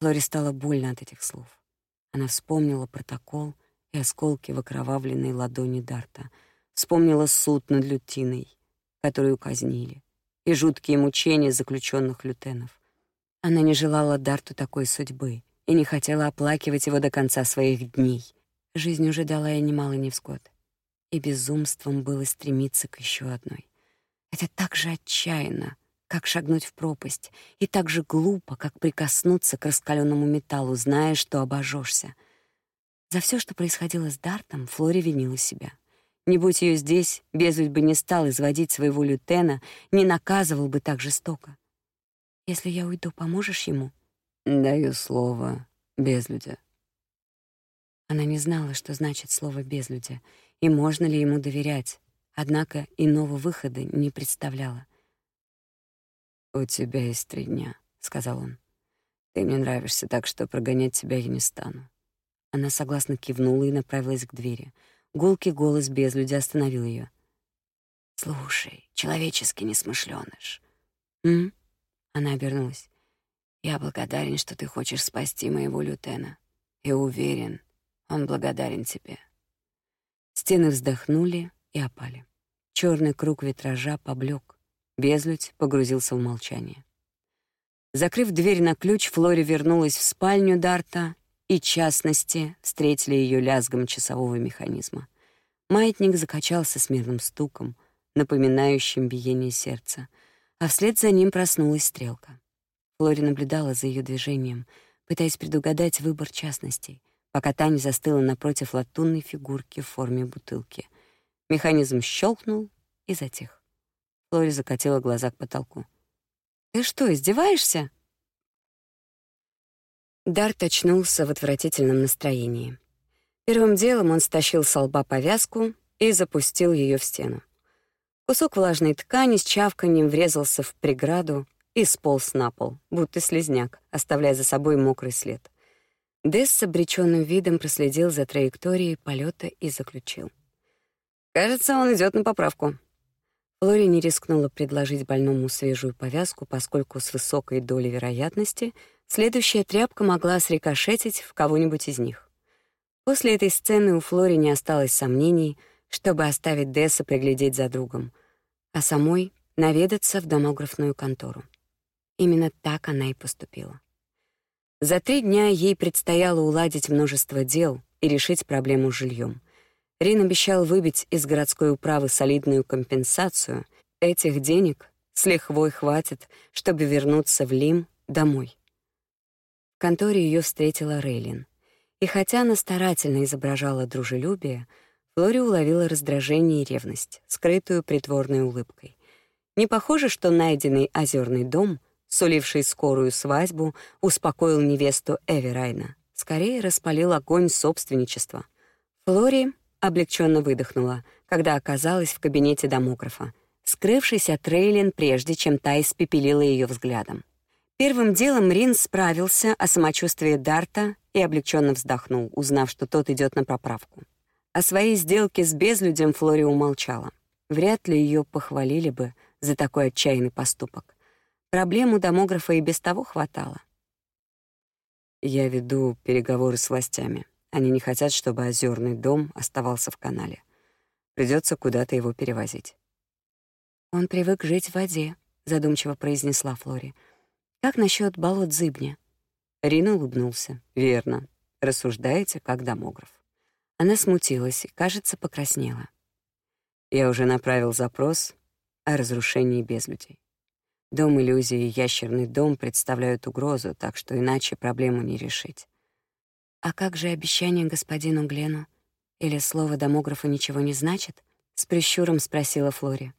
Флоре стало больно от этих слов. Она вспомнила протокол и осколки в окровавленной ладони Дарта, вспомнила суд над Лютиной, которую казнили, и жуткие мучения заключенных лютенов. Она не желала Дарту такой судьбы и не хотела оплакивать его до конца своих дней. Жизнь уже дала ей немало невзгод, и безумством было стремиться к еще одной. Это так же отчаянно — как шагнуть в пропасть, и так же глупо, как прикоснуться к раскаленному металлу, зная, что обожжешься. За все, что происходило с Дартом, Флори винила себя. Не будь ее здесь, Безлюдь бы не стал изводить своего лютена, не наказывал бы так жестоко. Если я уйду, поможешь ему? Даю слово безлюдя. Она не знала, что значит слово безлюдя, и можно ли ему доверять, однако иного выхода не представляла. «У тебя есть три дня», — сказал он. «Ты мне нравишься, так что прогонять тебя я не стану». Она согласно кивнула и направилась к двери. Гулкий голос без люди остановил ее. «Слушай, человеческий несмышленыш». «М?» Она обернулась. «Я благодарен, что ты хочешь спасти моего лютена. И уверен, он благодарен тебе». Стены вздохнули и опали. Черный круг витража поблек. Безлюдь погрузился в молчание. Закрыв дверь на ключ, Флори вернулась в спальню Дарта, и частности встретили ее лязгом часового механизма. Маятник закачался с мирным стуком, напоминающим биение сердца, а вслед за ним проснулась стрелка. Флори наблюдала за ее движением, пытаясь предугадать выбор частностей, пока та не застыла напротив латунной фигурки в форме бутылки. Механизм щелкнул и затих. Флори закатила глаза к потолку. «Ты что, издеваешься?» Дарт очнулся в отвратительном настроении. Первым делом он стащил с лба повязку и запустил ее в стену. Кусок влажной ткани с чавканием врезался в преграду и сполз на пол, будто слезняк, оставляя за собой мокрый след. Десс с обреченным видом проследил за траекторией полета и заключил. «Кажется, он идет на поправку». Лори не рискнула предложить больному свежую повязку, поскольку с высокой долей вероятности следующая тряпка могла срикошетить в кого-нибудь из них. После этой сцены у Флори не осталось сомнений, чтобы оставить Десса приглядеть за другом, а самой наведаться в домографную контору. Именно так она и поступила. За три дня ей предстояло уладить множество дел и решить проблему с жильем. Рин обещал выбить из городской управы солидную компенсацию. Этих денег с лихвой хватит, чтобы вернуться в Лим домой. В конторе ее встретила Рейлин. И хотя она старательно изображала дружелюбие, Флори уловила раздражение и ревность, скрытую притворной улыбкой. Не похоже, что найденный озерный дом, суливший скорую свадьбу, успокоил невесту Эверайна. Скорее распалил огонь собственничества. Флори облегченно выдохнула, когда оказалась в кабинете домографа, скрывшись от Рейлин, прежде чем та испепелила ее взглядом. Первым делом Рин справился о самочувствии Дарта и облегченно вздохнул, узнав, что тот идет на поправку. О своей сделке с безлюдем Флори умолчала. Вряд ли ее похвалили бы за такой отчаянный поступок. Проблему домографа и без того хватало. «Я веду переговоры с властями», они не хотят, чтобы озерный дом оставался в канале. Придется куда-то его перевозить. Он привык жить в воде, задумчиво произнесла Флори. Как насчет болот Зыбня? Рина улыбнулся. Верно. Рассуждаете как домограф. Она смутилась и, кажется, покраснела. Я уже направил запрос о разрушении без людей. Дом иллюзии и ящерный дом представляют угрозу, так что иначе проблему не решить. А как же обещание господину Глену? Или слово домографа ничего не значит? С прищуром спросила Флори.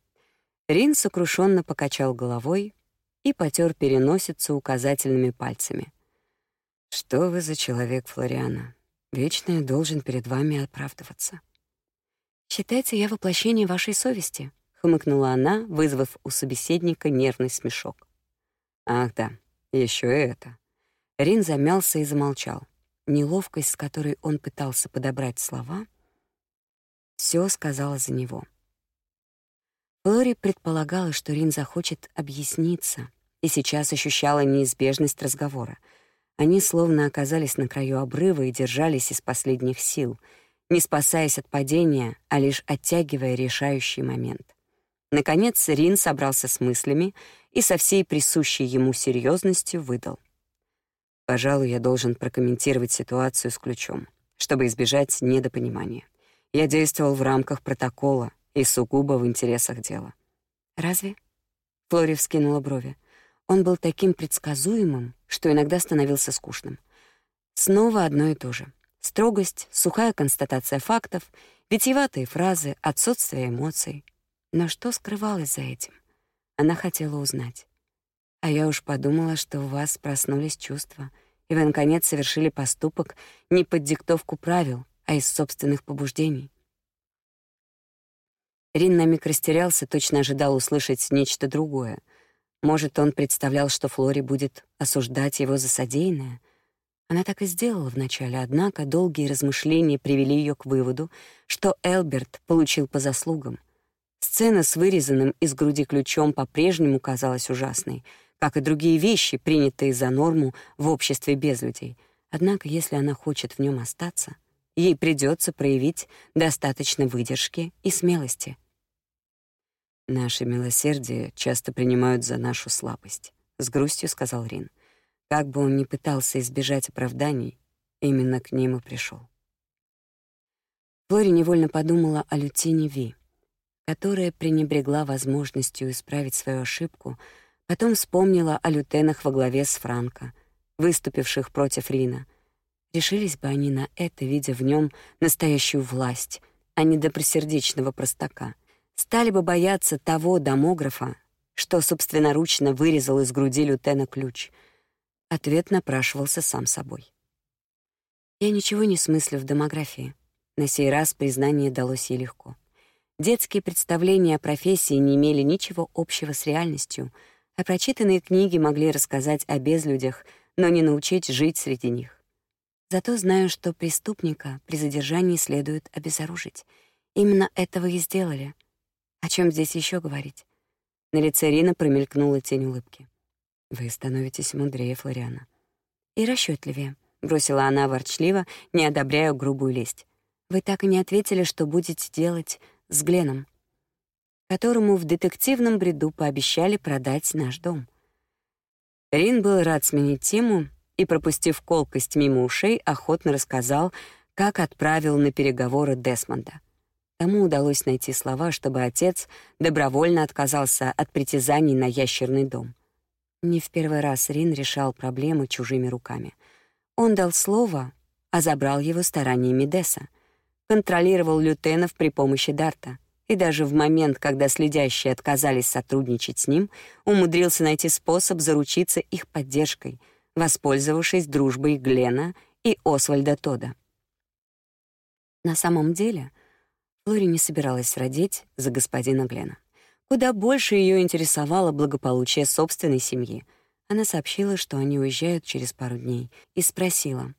Рин сокрушенно покачал головой и потер переносицу указательными пальцами. Что вы за человек, Флориана? Вечно я должен перед вами оправдываться. Считайте, я воплощение вашей совести, хмыкнула она, вызвав у собеседника нервный смешок. Ах да, еще и это. Рин замялся и замолчал. Неловкость, с которой он пытался подобрать слова, все сказала за него. Флори предполагала, что Рин захочет объясниться, и сейчас ощущала неизбежность разговора. Они словно оказались на краю обрыва и держались из последних сил, не спасаясь от падения, а лишь оттягивая решающий момент. Наконец Рин собрался с мыслями и со всей присущей ему серьезностью выдал. «Пожалуй, я должен прокомментировать ситуацию с ключом, чтобы избежать недопонимания. Я действовал в рамках протокола и сугубо в интересах дела». «Разве?» Флори вскинула брови. Он был таким предсказуемым, что иногда становился скучным. Снова одно и то же. Строгость, сухая констатация фактов, витиеватые фразы, отсутствие эмоций. Но что скрывалось за этим? Она хотела узнать. А я уж подумала, что у вас проснулись чувства, и вы, наконец, совершили поступок не под диктовку правил, а из собственных побуждений. Рин на миг растерялся, точно ожидал услышать нечто другое — может, он представлял, что Флори будет осуждать его за содеянное? Она так и сделала вначале, однако долгие размышления привели ее к выводу, что Элберт получил по заслугам. Сцена с вырезанным из груди ключом по-прежнему казалась ужасной, как и другие вещи, принятые за норму в обществе без людей. Однако, если она хочет в нем остаться, ей придется проявить достаточно выдержки и смелости — Наше милосердие часто принимают за нашу слабость, с грустью сказал Рин. Как бы он ни пытался избежать оправданий, именно к ним и пришел. Флори невольно подумала о Лютине Ви, которая пренебрегла возможностью исправить свою ошибку, потом вспомнила о лютенах во главе с Франко, выступивших против Рина. Решились бы они на это, видя в нем настоящую власть, а не добросердечного простака — стали бы бояться того домографа, что собственноручно вырезал из груди лютена ключ. Ответ напрашивался сам собой. Я ничего не смыслю в домографии. На сей раз признание далось ей легко. Детские представления о профессии не имели ничего общего с реальностью, а прочитанные книги могли рассказать о безлюдях, но не научить жить среди них. Зато знаю, что преступника при задержании следует обезоружить. Именно этого и сделали — о чем здесь еще говорить? На лице Рина промелькнула тень улыбки. Вы становитесь мудрее, Флориана. И расчетливее, бросила она ворчливо, не одобряя грубую лесть. Вы так и не ответили, что будете делать с Гленом, которому в детективном бреду пообещали продать наш дом. Рин был рад сменить тему и, пропустив колкость мимо ушей, охотно рассказал, как отправил на переговоры Десмонда. Тому удалось найти слова, чтобы отец добровольно отказался от притязаний на ящерный дом. Не в первый раз Рин решал проблемы чужими руками. Он дал слово, а забрал его стараниями Деса. Контролировал лютенов при помощи Дарта. И даже в момент, когда следящие отказались сотрудничать с ним, умудрился найти способ заручиться их поддержкой, воспользовавшись дружбой Глена и Освальда Тода. На самом деле, Лори не собиралась родить за господина Глена. Куда больше ее интересовало благополучие собственной семьи. Она сообщила, что они уезжают через пару дней, и спросила,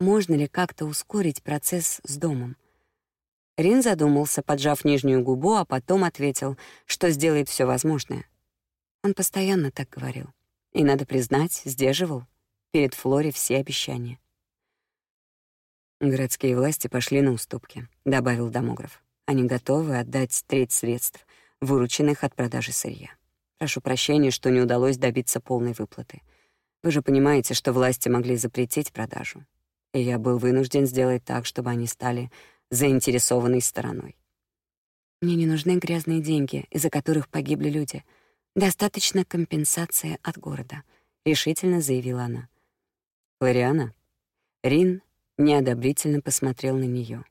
можно ли как-то ускорить процесс с домом. Рин задумался, поджав нижнюю губу, а потом ответил, что сделает все возможное. Он постоянно так говорил. И, надо признать, сдерживал перед Флори все обещания. «Городские власти пошли на уступки», — добавил домограф. Они готовы отдать треть средств, вырученных от продажи сырья. Прошу прощения, что не удалось добиться полной выплаты. Вы же понимаете, что власти могли запретить продажу. И я был вынужден сделать так, чтобы они стали заинтересованной стороной. Мне не нужны грязные деньги, из-за которых погибли люди. Достаточно компенсации от города, решительно заявила она. Флориана, Рин неодобрительно посмотрел на нее.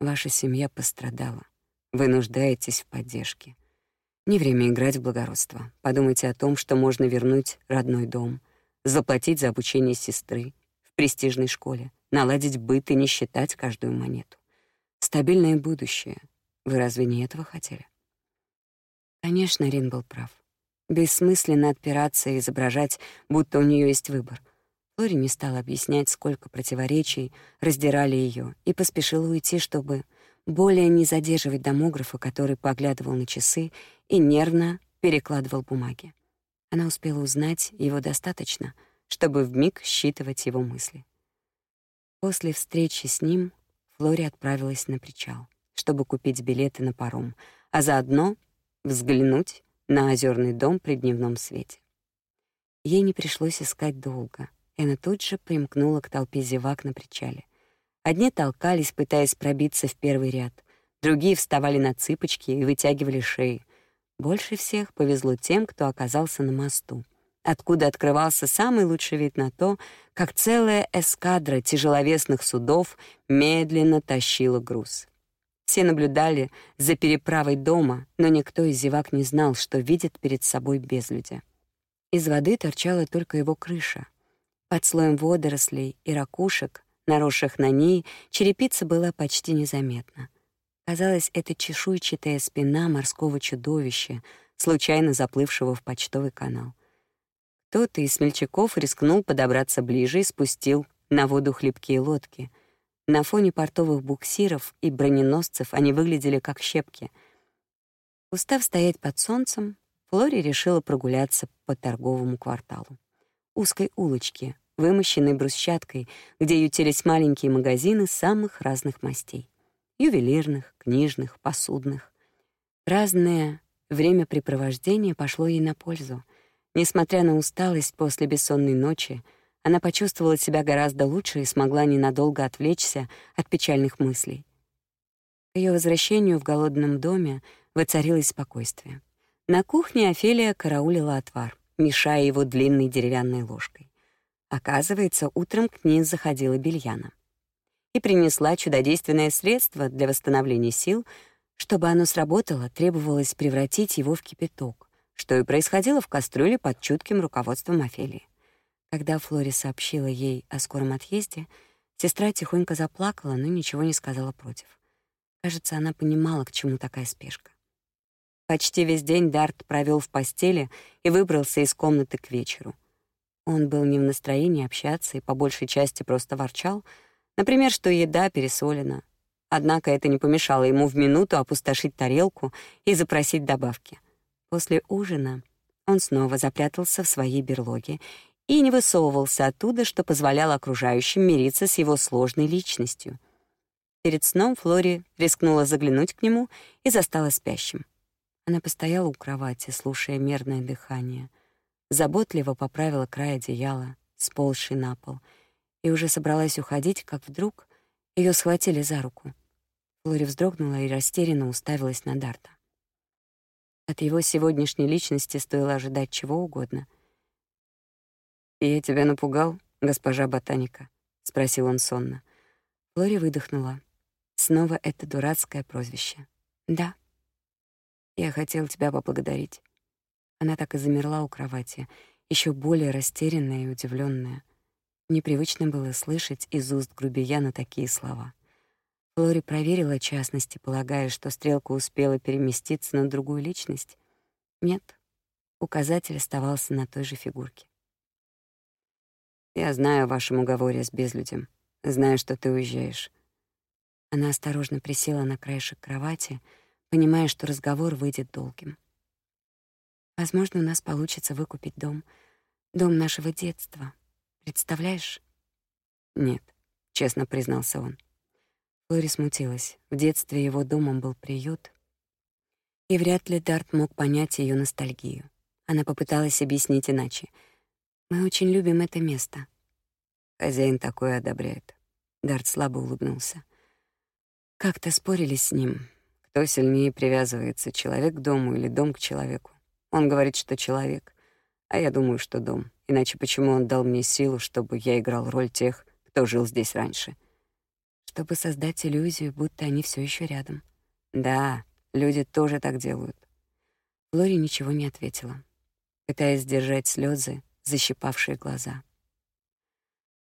Ваша семья пострадала. Вы нуждаетесь в поддержке. Не время играть в благородство. Подумайте о том, что можно вернуть родной дом, заплатить за обучение сестры в престижной школе, наладить быт и не считать каждую монету. Стабильное будущее. Вы разве не этого хотели? Конечно, Рин был прав. Бессмысленно отпираться и изображать, будто у нее есть выбор. Флори не стала объяснять, сколько противоречий раздирали ее, и поспешила уйти, чтобы более не задерживать домографа, который поглядывал на часы и нервно перекладывал бумаги. Она успела узнать его достаточно, чтобы вмиг считывать его мысли. После встречи с ним Флори отправилась на причал, чтобы купить билеты на паром, а заодно взглянуть на озерный дом при дневном свете. Ей не пришлось искать долго, она тут же примкнула к толпе зевак на причале. Одни толкались, пытаясь пробиться в первый ряд, другие вставали на цыпочки и вытягивали шеи. Больше всех повезло тем, кто оказался на мосту, откуда открывался самый лучший вид на то, как целая эскадра тяжеловесных судов медленно тащила груз. Все наблюдали за переправой дома, но никто из зевак не знал, что видит перед собой безлюдя. Из воды торчала только его крыша. Под слоем водорослей и ракушек, наросших на ней, черепица была почти незаметна. Казалось, это чешуйчатая спина морского чудовища, случайно заплывшего в почтовый канал. Кто-то из смельчаков рискнул подобраться ближе и спустил на воду хлипкие лодки — на фоне портовых буксиров и броненосцев они выглядели как щепки. Устав стоять под солнцем, Флори решила прогуляться по торговому кварталу. Узкой улочке, вымощенной брусчаткой, где ютились маленькие магазины самых разных мастей. Ювелирных, книжных, посудных. Разное времяпрепровождение пошло ей на пользу. Несмотря на усталость после бессонной ночи, она почувствовала себя гораздо лучше и смогла ненадолго отвлечься от печальных мыслей. К её возвращению в голодном доме воцарилось спокойствие. На кухне Офелия караулила отвар, мешая его длинной деревянной ложкой. Оказывается, утром к ней заходила Бельяна и принесла чудодейственное средство для восстановления сил. Чтобы оно сработало, требовалось превратить его в кипяток, что и происходило в кастрюле под чутким руководством Офелии. Когда Флори сообщила ей о скором отъезде, сестра тихонько заплакала, но ничего не сказала против. Кажется, она понимала, к чему такая спешка. Почти весь день Дарт провел в постели и выбрался из комнаты к вечеру. Он был не в настроении общаться и по большей части просто ворчал, например, что еда пересолена. Однако это не помешало ему в минуту опустошить тарелку и запросить добавки. После ужина он снова запрятался в своей берлоге и не высовывался оттуда, что позволяло окружающим мириться с его сложной личностью. Перед сном Флори рискнула заглянуть к нему и застала спящим. Она постояла у кровати, слушая мерное дыхание, заботливо поправила край одеяла, сползший на пол, и уже собралась уходить, как вдруг ее схватили за руку. Флори вздрогнула и растерянно уставилась на Дарта. От его сегодняшней личности стоило ожидать чего угодно — «Я тебя напугал, госпожа ботаника?» — спросил он сонно. Флори выдохнула. Снова это дурацкое прозвище. «Да». «Я хотел тебя поблагодарить». Она так и замерла у кровати, еще более растерянная и удивленная. Непривычно было слышать из уст грубияна такие слова. Флори проверила частности, полагая, что стрелка успела переместиться на другую личность. Нет, указатель оставался на той же фигурке. Я знаю о вашем уговоре с безлюдем. Знаю, что ты уезжаешь. Она осторожно присела на краешек кровати, понимая, что разговор выйдет долгим. Возможно, у нас получится выкупить дом, дом нашего детства. Представляешь? Нет, честно признался он. Флори смутилась. В детстве его домом был приют, и вряд ли Дарт мог понять ее ностальгию. Она попыталась объяснить иначе — мы очень любим это место. Хозяин такое одобряет. Дарт слабо улыбнулся. Как-то спорили с ним, кто сильнее привязывается, человек к дому или дом к человеку. Он говорит, что человек, а я думаю, что дом. Иначе почему он дал мне силу, чтобы я играл роль тех, кто жил здесь раньше? Чтобы создать иллюзию, будто они все еще рядом. Да, люди тоже так делают. Лори ничего не ответила. Пытаясь сдержать слезы, защипавшие глаза.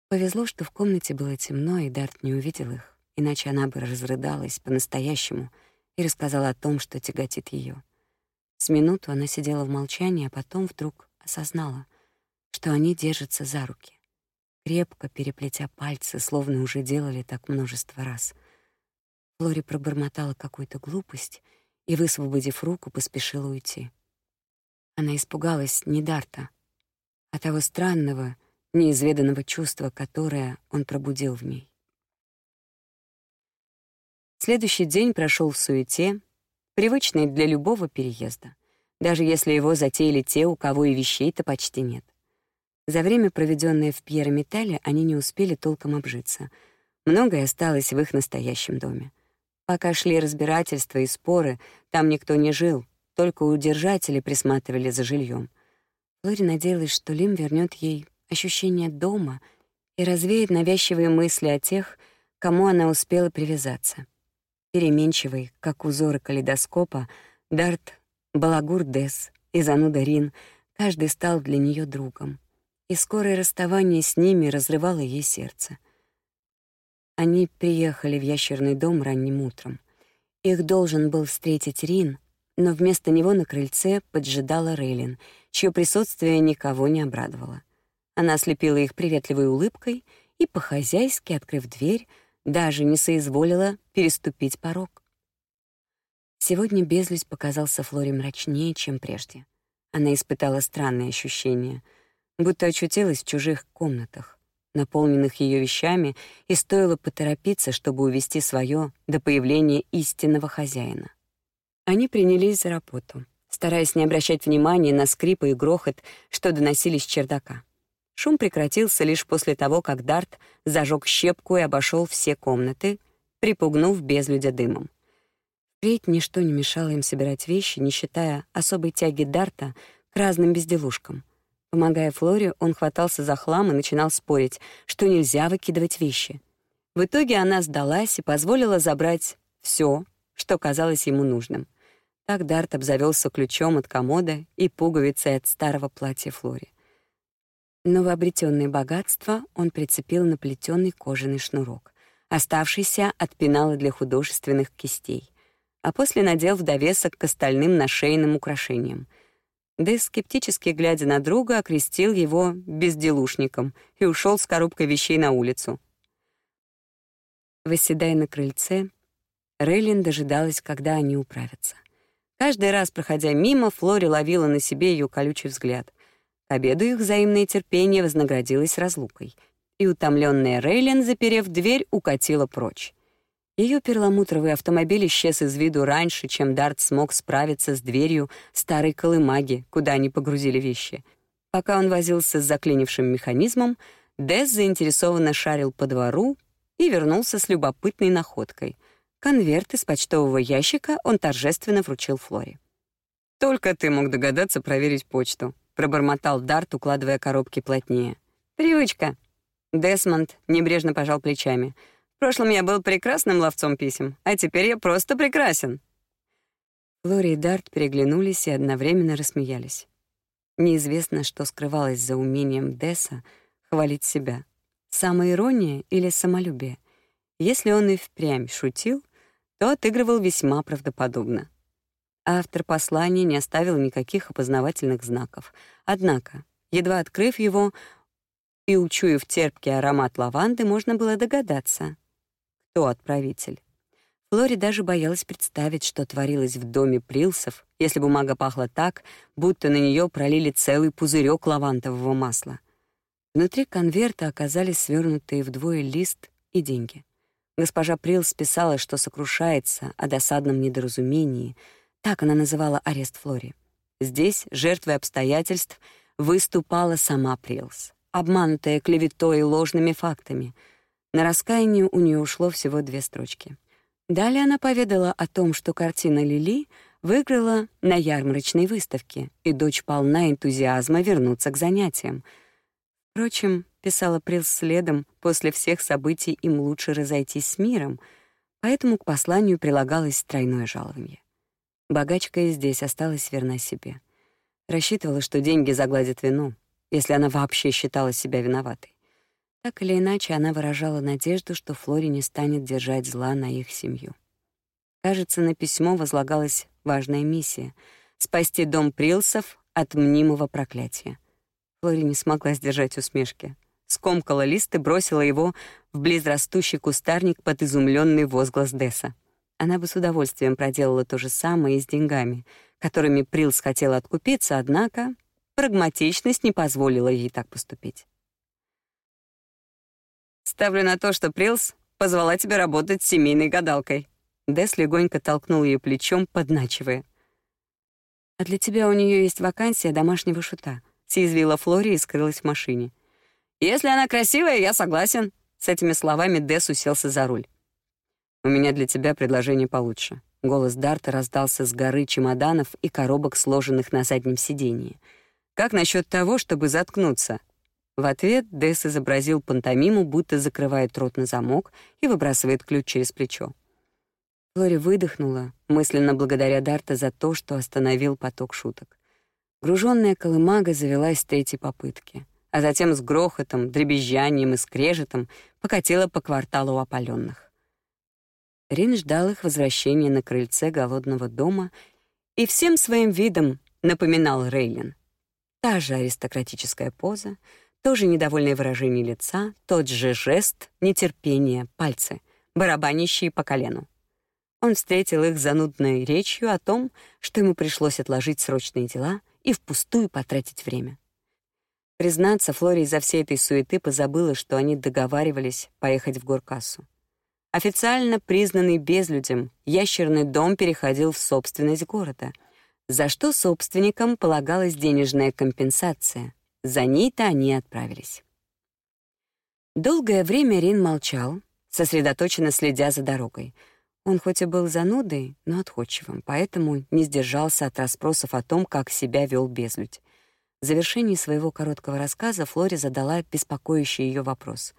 Повезло, что в комнате было темно, и Дарт не увидел их, иначе она бы разрыдалась по-настоящему и рассказала о том, что тяготит ее. С минуту она сидела в молчании, а потом вдруг осознала, что они держатся за руки. Крепко переплетя пальцы, словно уже делали так множество раз. Флори пробормотала какую-то глупость и, высвободив руку, поспешила уйти. Она испугалась не Дарта, а того странного, неизведанного чувства, которое он пробудил в ней. Следующий день прошел в суете, привычной для любого переезда, даже если его затеяли те, у кого и вещей-то почти нет. За время, проведенное в Пьерометале, они не успели толком обжиться. Многое осталось в их настоящем доме. Пока шли разбирательства и споры, там никто не жил, только удержатели присматривали за жильем. Флори надеялась, что Лим вернет ей ощущение дома и развеет навязчивые мысли о тех, кому она успела привязаться. Переменчивый, как узоры калейдоскопа, Дарт, Балагур Дес и Зануда Рин, каждый стал для нее другом и скорое расставание с ними разрывало ей сердце. Они приехали в ящерный дом ранним утром. Их должен был встретить Рин, но вместо него на крыльце поджидала Рейлин, чье присутствие никого не обрадовало. Она ослепила их приветливой улыбкой и, по-хозяйски открыв дверь, даже не соизволила переступить порог. Сегодня Безлюдь показался Флоре мрачнее, чем прежде. Она испытала странные ощущения — будто очутилась в чужих комнатах, наполненных ее вещами, и стоило поторопиться, чтобы увести свое до появления истинного хозяина. Они принялись за работу, стараясь не обращать внимания на скрипы и грохот, что доносились с чердака. Шум прекратился лишь после того, как Дарт зажег щепку и обошел все комнаты, припугнув безлюдя дымом. Впредь ничто не мешало им собирать вещи, не считая особой тяги Дарта к разным безделушкам. Помогая Флоре, он хватался за хлам и начинал спорить, что нельзя выкидывать вещи. В итоге она сдалась и позволила забрать все, что казалось ему нужным. Так Дарт обзавелся ключом от комода и пуговицей от старого платья Флори. Новообретенное богатство он прицепил на плетеный кожаный шнурок, оставшийся от пенала для художественных кистей, а после надел в довесок к остальным нашейным украшениям — Дэс, скептически глядя на друга, окрестил его безделушником и ушел с коробкой вещей на улицу. Восседая на крыльце, Рейлин дожидалась, когда они управятся. Каждый раз, проходя мимо, Флори ловила на себе ее колючий взгляд. К обеду их взаимное терпение вознаградилось разлукой, и утомленная Рейлин, заперев дверь, укатила прочь. Ее перламутровый автомобиль исчез из виду раньше, чем Дарт смог справиться с дверью старой колымаги, куда они погрузили вещи. Пока он возился с заклинившим механизмом, Дэс заинтересованно шарил по двору и вернулся с любопытной находкой. Конверт из почтового ящика он торжественно вручил Флоре. «Только ты мог догадаться проверить почту», — пробормотал Дарт, укладывая коробки плотнее. «Привычка». Десмонд небрежно пожал плечами — в прошлом я был прекрасным ловцом писем, а теперь я просто прекрасен». Флори и Дарт переглянулись и одновременно рассмеялись. Неизвестно, что скрывалось за умением Десса хвалить себя. Самоирония или самолюбие. Если он и впрямь шутил, то отыгрывал весьма правдоподобно. Автор послания не оставил никаких опознавательных знаков. Однако, едва открыв его и учуяв терпкий аромат лаванды, можно было догадаться, кто отправитель. Флори даже боялась представить, что творилось в доме Прилсов, если бумага пахла так, будто на нее пролили целый пузырек лавандового масла. Внутри конверта оказались свернутые вдвое лист и деньги. Госпожа Прилс писала, что сокрушается о досадном недоразумении. Так она называла арест Флори. Здесь жертвой обстоятельств выступала сама Прилс, обманутая клеветой и ложными фактами — на раскаяние у нее ушло всего две строчки. Далее она поведала о том, что картина Лили выиграла на ярмарочной выставке, и дочь полна энтузиазма вернуться к занятиям. Впрочем, писала Прилс следом, после всех событий им лучше разойтись с миром, поэтому к посланию прилагалось тройное жалование. Богачка и здесь осталась верна себе. Рассчитывала, что деньги загладят вину, если она вообще считала себя виноватой. Так или иначе, она выражала надежду, что Флори не станет держать зла на их семью. Кажется, на письмо возлагалась важная миссия — спасти дом Прилсов от мнимого проклятия. Флори не смогла сдержать усмешки. скомкала лист и бросила его в близрастущий кустарник под изумленный возглас Десса. Она бы с удовольствием проделала то же самое и с деньгами, которыми Прилс хотела откупиться, однако прагматичность не позволила ей так поступить. «Ставлю на то, что Прилс позвала тебя работать семейной гадалкой». Десс легонько толкнул ее плечом, подначивая. «А для тебя у нее есть вакансия домашнего шута», — съязвила Флори и скрылась в машине. «Если она красивая, я согласен». С этими словами Десс уселся за руль. «У меня для тебя предложение получше». Голос Дарта раздался с горы чемоданов и коробок, сложенных на заднем сидении. «Как насчет того, чтобы заткнуться?» В ответ Десс изобразил пантомиму, будто закрывает рот на замок и выбрасывает ключ через плечо. Флори выдохнула, мысленно благодаря Дарта за то, что остановил поток шуток. Груженная колымага завелась с третьей попытки — а затем с грохотом, дребезжанием и скрежетом покатила по кварталу опаленных. Рин ждал их возвращения на крыльце голодного дома и всем своим видом напоминал Рейлин. Та же аристократическая поза, то же недовольное выражение лица, тот же жест, нетерпение, пальцы, барабанящие по колену. Он встретил их занудной речью о том, что ему пришлось отложить срочные дела и впустую потратить время. Признаться, Флори из-за всей этой суеты позабыла, что они договаривались поехать в горкассу. Официально признанный безлюдем, ящерный дом переходил в собственность города, за что собственникам полагалась денежная компенсация. За ней-то они отправились. Долгое время Рин молчал, сосредоточенно следя за дорогой. Он хоть и был занудой, но отходчивым, поэтому не сдержался от расспросов о том, как себя вел безлюдь. В завершении своего короткого рассказа Флори задала беспокоящий ее вопрос.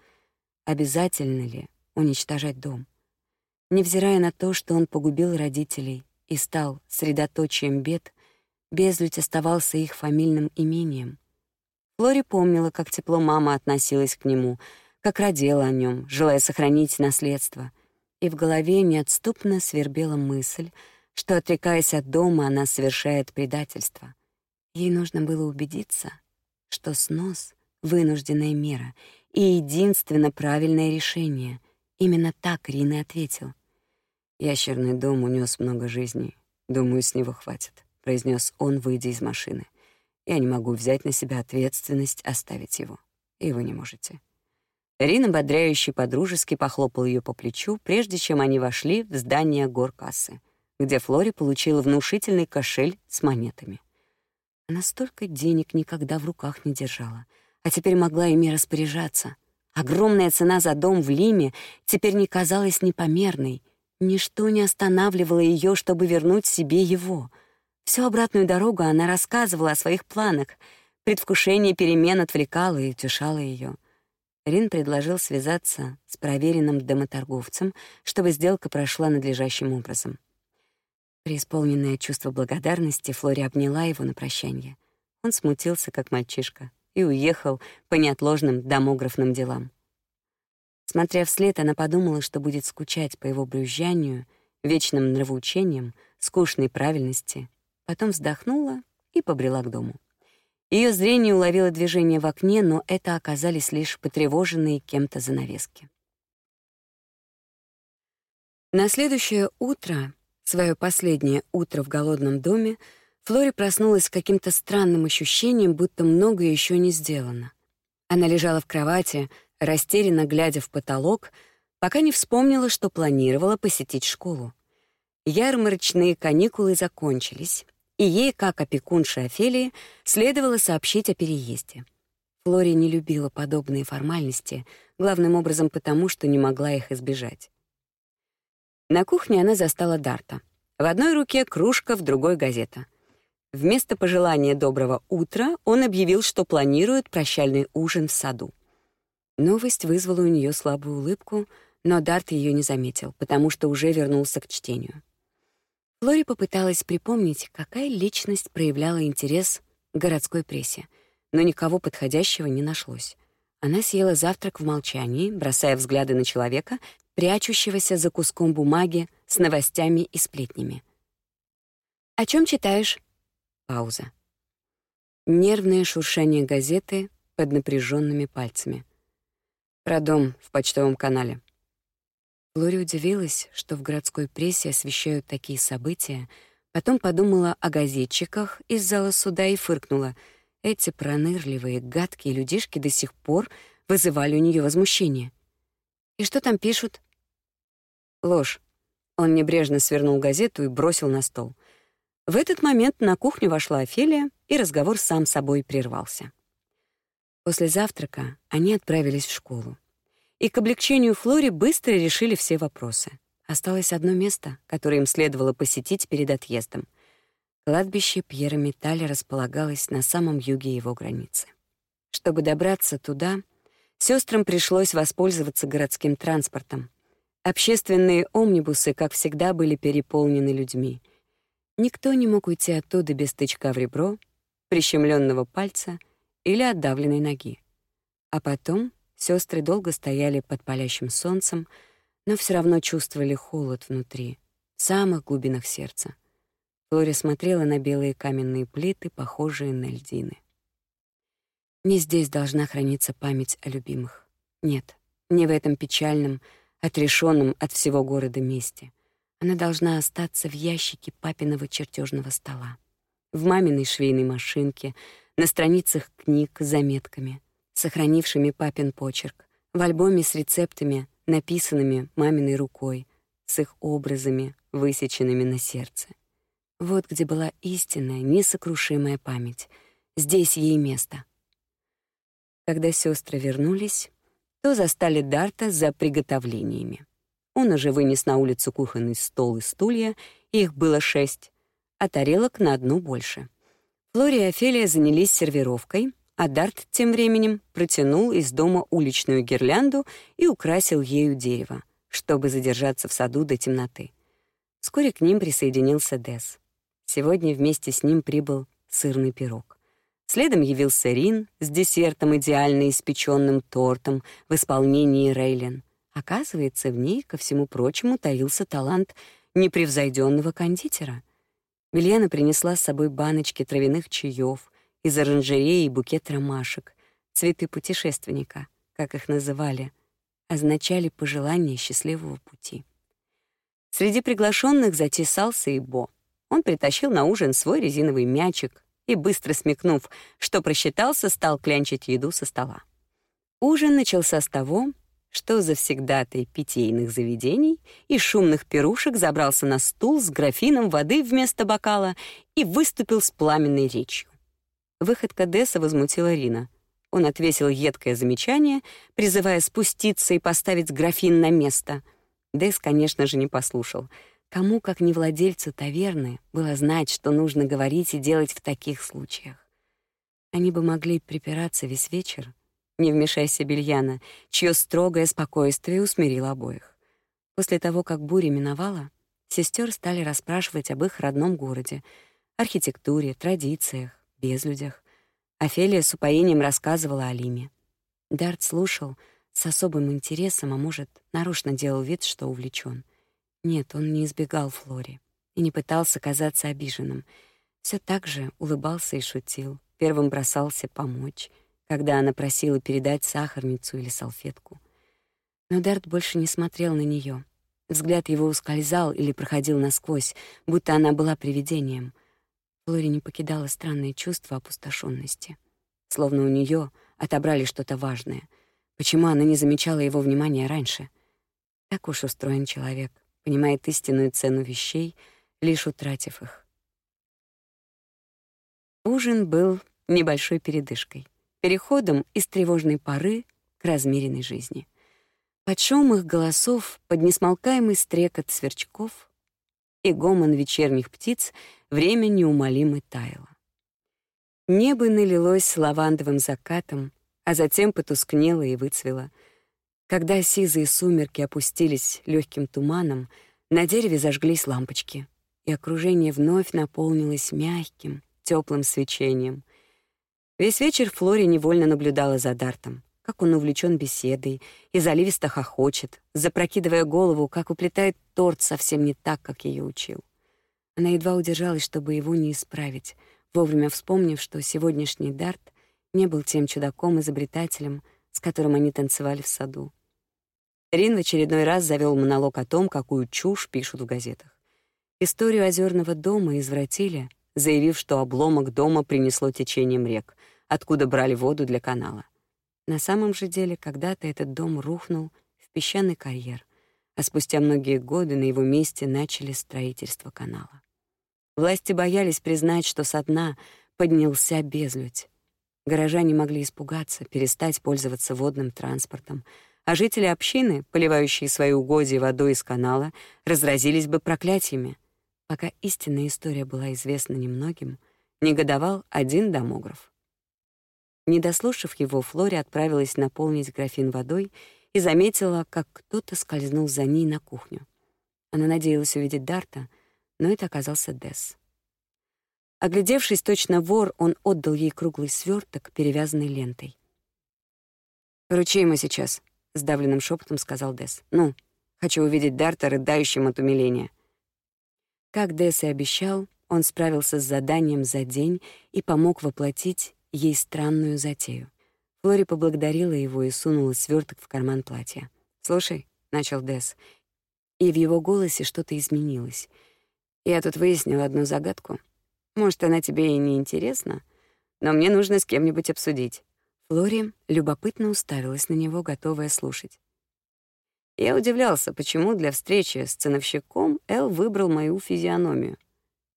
Обязательно ли уничтожать дом? Невзирая на то, что он погубил родителей и стал средоточием бед, Безлюдь оставался их фамильным имением. Флори помнила, как тепло мама относилась к нему, как родила о нем, желая сохранить наследство. И в голове неотступно свербела мысль, что, отрекаясь от дома, она совершает предательство. Ей нужно было убедиться, что снос — вынужденная мера и единственно правильное решение. Именно так Рин и ответил. «Ящерный дом унес много жизней. Думаю, с него хватит», — произнес он, выйдя из машины. «Я не могу взять на себя ответственность оставить его. И вы не можете». Рин ободряюще подружески похлопал ее по плечу, прежде чем они вошли в здание горкассы, где Флори получила внушительный кошель с монетами. Она столько денег никогда в руках не держала, а теперь могла ими распоряжаться. Огромная цена за дом в Лиме теперь не казалась непомерной. Ничто не останавливало ее, чтобы вернуть себе его. Всю обратную дорогу она рассказывала о своих планах. Предвкушение перемен отвлекало и утешало ее. Рин предложил связаться с проверенным домоторговцем, чтобы сделка прошла надлежащим образом. Преисполненное чувство благодарности, Флори обняла его на прощание. Он смутился, как мальчишка, и уехал по неотложным домографным делам. Смотря вслед, она подумала, что будет скучать по его брюзжанию, вечным нравоучениям, скучной правильности. Потом вздохнула и побрела к дому. Ее зрение уловило движение в окне, но это оказались лишь потревоженные кем-то занавески. На следующее утро Свое последнее утро в голодном доме Флори проснулась с каким-то странным ощущением, будто многое еще не сделано. Она лежала в кровати, растерянно глядя в потолок, пока не вспомнила, что планировала посетить школу. Ярмарочные каникулы закончились, и ей, как опекунше Офелии, следовало сообщить о переезде. Флори не любила подобные формальности, главным образом потому, что не могла их избежать. На кухне она застала Дарта. В одной руке кружка, в другой — газета. Вместо пожелания доброго утра он объявил, что планирует прощальный ужин в саду. Новость вызвала у нее слабую улыбку, но Дарт ее не заметил, потому что уже вернулся к чтению. Флори попыталась припомнить, какая личность проявляла интерес к городской прессе, но никого подходящего не нашлось. Она съела завтрак в молчании, бросая взгляды на человека, прячущегося за куском бумаги с новостями и сплетнями. «О чем читаешь?» Пауза. Нервное шуршание газеты под напряженными пальцами. Про дом в почтовом канале. Флори удивилась, что в городской прессе освещают такие события, потом подумала о газетчиках из зала суда и фыркнула. Эти пронырливые, гадкие людишки до сих пор вызывали у нее возмущение. «И что там пишут?» «Ложь». Он небрежно свернул газету и бросил на стол. В этот момент на кухню вошла Офелия, и разговор сам собой прервался. После завтрака они отправились в школу. И к облегчению Флори быстро решили все вопросы. Осталось одно место, которое им следовало посетить перед отъездом. Кладбище Пьера Металя располагалось на самом юге его границы. Чтобы добраться туда, сестрам пришлось воспользоваться городским транспортом. Общественные омнибусы, как всегда, были переполнены людьми. Никто не мог уйти оттуда без тычка в ребро, прищемленного пальца — или отдавленной ноги. А потом сестры долго стояли под палящим солнцем, но все равно чувствовали холод внутри, в самых глубинах сердца. Флори смотрела на белые каменные плиты, похожие на льдины. Не здесь должна храниться память о любимых. Нет, не в этом печальном, отрешенном от всего города месте. Она должна остаться в ящике папиного чертежного стола, в маминой швейной машинке, на страницах книг с заметками, сохранившими папин почерк, в альбоме с рецептами, написанными маминой рукой, с их образами, высеченными на сердце. Вот где была истинная, несокрушимая память. Здесь ей место. Когда сестры вернулись, то застали Дарта за приготовлениями. Он уже вынес на улицу кухонный стол и стулья, их было шесть, а тарелок на одну больше — Флори и Офелия занялись сервировкой, а Дарт тем временем протянул из дома уличную гирлянду и украсил ею дерево, чтобы задержаться в саду до темноты. Вскоре к ним присоединился Дес. Сегодня вместе с ним прибыл сырный пирог. Следом явился Рин с десертом идеально испеченным тортом в исполнении Рейлен. Оказывается, в ней, ко всему прочему, таился талант непревзойденного кондитера — Вильяна принесла с собой баночки травяных чаев, из оранжереи букет ромашек, цветы путешественника, как их называли, означали пожелание счастливого пути. Среди приглашенных затесался и Бо. Он притащил на ужин свой резиновый мячик и, быстро смекнув, что просчитался, стал клянчить еду со стола. Ужин начался с того, что завсегдатай питейных заведений и шумных пирушек забрался на стул с графином воды вместо бокала и выступил с пламенной речью. Выходка Десса возмутила Рина. Он отвесил едкое замечание, призывая спуститься и поставить графин на место. Десс, конечно же, не послушал. Кому, как не владельцу таверны, было знать, что нужно говорить и делать в таких случаях. Они бы могли припираться весь вечер, не вмешайся, Бельяна, чье строгое спокойствие усмирило обоих. После того, как буря миновала, сестер стали расспрашивать об их родном городе, архитектуре, традициях, безлюдях. Офелия с упоением рассказывала о Лиме. Дарт слушал с особым интересом, а может, нарочно делал вид, что увлечен. Нет, он не избегал Флори и не пытался казаться обиженным. Все так же улыбался и шутил, первым бросался помочь — когда она просила передать сахарницу или салфетку. Но Дарт больше не смотрел на нее. Взгляд его ускользал или проходил насквозь, будто она была привидением. Флори не покидала странное чувство опустошенности, словно у нее отобрали что-то важное. Почему она не замечала его внимания раньше? Так уж устроен человек, понимает истинную цену вещей, лишь утратив их. Ужин был небольшой передышкой переходом из тревожной поры к размеренной жизни. Под шум их голосов, под несмолкаемый стрекот сверчков и гомон вечерних птиц время неумолимо таяло. Небо налилось лавандовым закатом, а затем потускнело и выцвело. Когда сизые сумерки опустились легким туманом, на дереве зажглись лампочки, и окружение вновь наполнилось мягким, теплым свечением. Весь вечер Флори невольно наблюдала за Дартом, как он увлечен беседой и заливисто хохочет, запрокидывая голову, как уплетает торт совсем не так, как ее учил. Она едва удержалась, чтобы его не исправить, вовремя вспомнив, что сегодняшний Дарт не был тем чудаком-изобретателем, с которым они танцевали в саду. Рин в очередной раз завел монолог о том, какую чушь пишут в газетах. Историю озерного дома извратили, заявив, что обломок дома принесло течением рек, откуда брали воду для канала. На самом же деле, когда-то этот дом рухнул в песчаный карьер, а спустя многие годы на его месте начали строительство канала. Власти боялись признать, что со дна поднялся безлюдь. Горожане могли испугаться, перестать пользоваться водным транспортом, а жители общины, поливающие свои угодья водой из канала, разразились бы проклятиями. Пока истинная история была известна немногим, негодовал один домограф. Не дослушав его, Флори отправилась наполнить графин водой и заметила, как кто-то скользнул за ней на кухню. Она надеялась увидеть Дарта, но это оказался Десс. Оглядевшись точно вор, он отдал ей круглый сверток, перевязанный лентой. «Поручи ему сейчас», — сдавленным шепотом сказал Десс. «Ну, хочу увидеть Дарта, рыдающим от умиления». Как Десс и обещал, он справился с заданием за день и помог воплотить ей странную затею. Флори поблагодарила его и сунула сверток в карман платья. «Слушай», — начал Десс, и в его голосе что-то изменилось. «Я тут выяснил одну загадку. Может, она тебе и не интересна, но мне нужно с кем-нибудь обсудить». Флори любопытно уставилась на него, готовая слушать. Я удивлялся, почему для встречи с ценовщиком Эл выбрал мою физиономию.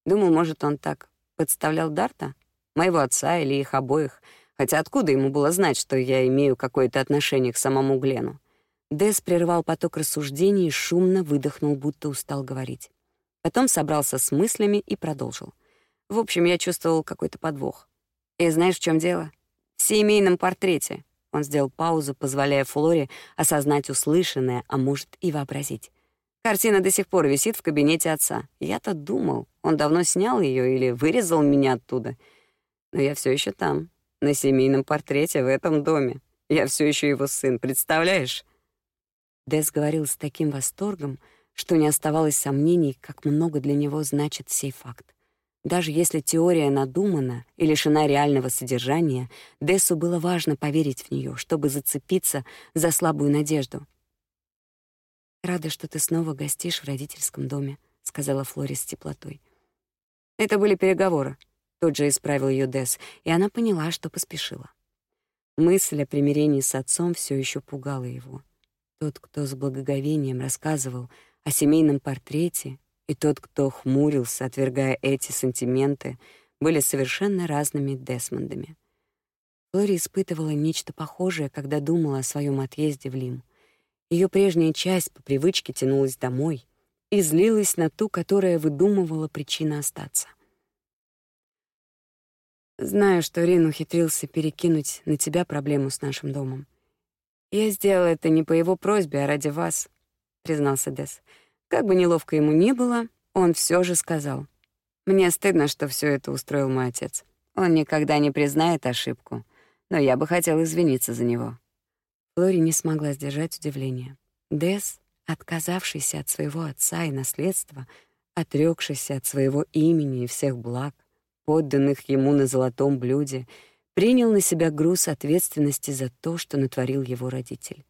Думал, может, он так подставлял Дарта, моего отца или их обоих, хотя откуда ему было знать, что я имею какое-то отношение к самому Глену? Дэс прервал поток рассуждений и шумно выдохнул, будто устал говорить. Потом собрался с мыслями и продолжил. В общем, я чувствовал какой-то подвох. И знаешь, в чем дело? В семейном портрете. Он сделал паузу, позволяя Флоре осознать услышанное, а может и вообразить. Картина до сих пор висит в кабинете отца. Я-то думал, он давно снял ее или вырезал меня оттуда. Но я все еще там, на семейном портрете в этом доме. Я все еще его сын, представляешь? Дэс говорил с таким восторгом, что не оставалось сомнений, как много для него значит сей факт. Даже если теория надумана и лишена реального содержания, Дессу было важно поверить в нее, чтобы зацепиться за слабую надежду. «Рада, что ты снова гостишь в родительском доме», — сказала Флори с теплотой. Это были переговоры. Тут же исправил ее Десс, и она поняла, что поспешила. Мысль о примирении с отцом все еще пугала его. Тот, кто с благоговением рассказывал о семейном портрете и тот, кто хмурился, отвергая эти сантименты, были совершенно разными Десмондами. Флори испытывала нечто похожее, когда думала о своем отъезде в Лим. Ее прежняя часть по привычке тянулась домой и злилась на ту, которая выдумывала причины остаться. Знаю, что Рин ухитрился перекинуть на тебя проблему с нашим домом. Я сделал это не по его просьбе, а ради вас, признался Дес. Как бы неловко ему ни было, он все же сказал. «Мне стыдно, что все это устроил мой отец. Он никогда не признает ошибку, но я бы хотел извиниться за него». Флори не смогла сдержать удивление. Дес, отказавшийся от своего отца и наследства, отрекшийся от своего имени и всех благ, подданных ему на золотом блюде, принял на себя груз ответственности за то, что натворил его родитель.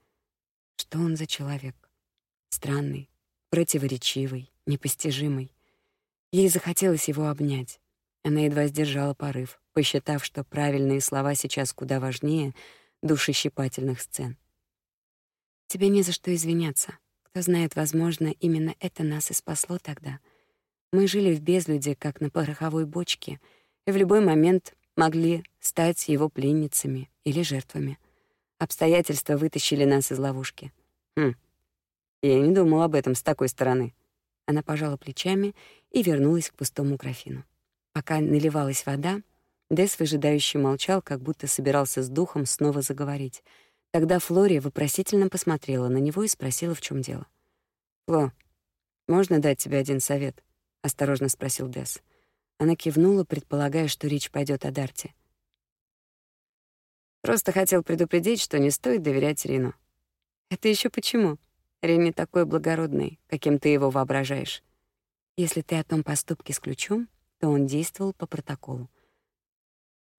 Что он за человек? Странный, противоречивый, непостижимый. Ей захотелось его обнять. Она едва сдержала порыв, посчитав, что правильные слова сейчас куда важнее душещипательных сцен. Тебе не за что извиняться. Кто знает, возможно, именно это нас и спасло тогда. Мы жили в безлюде, как на пороховой бочке, и в любой момент могли стать его пленницами или жертвами. Обстоятельства вытащили нас из ловушки. Хм, я не думал об этом с такой стороны. Она пожала плечами и вернулась к пустому графину. Пока наливалась вода, Дэс выжидающе молчал, как будто собирался с духом снова заговорить. Тогда Флори вопросительно посмотрела на него и спросила, в чем дело. «Фло, можно дать тебе один совет?» — осторожно спросил Дэс. Она кивнула, предполагая, что речь пойдет о Дарте. «Просто хотел предупредить, что не стоит доверять Рину». «Это еще почему?» Рен не такой благородный, каким ты его воображаешь. Если ты о том поступке с ключом, то он действовал по протоколу.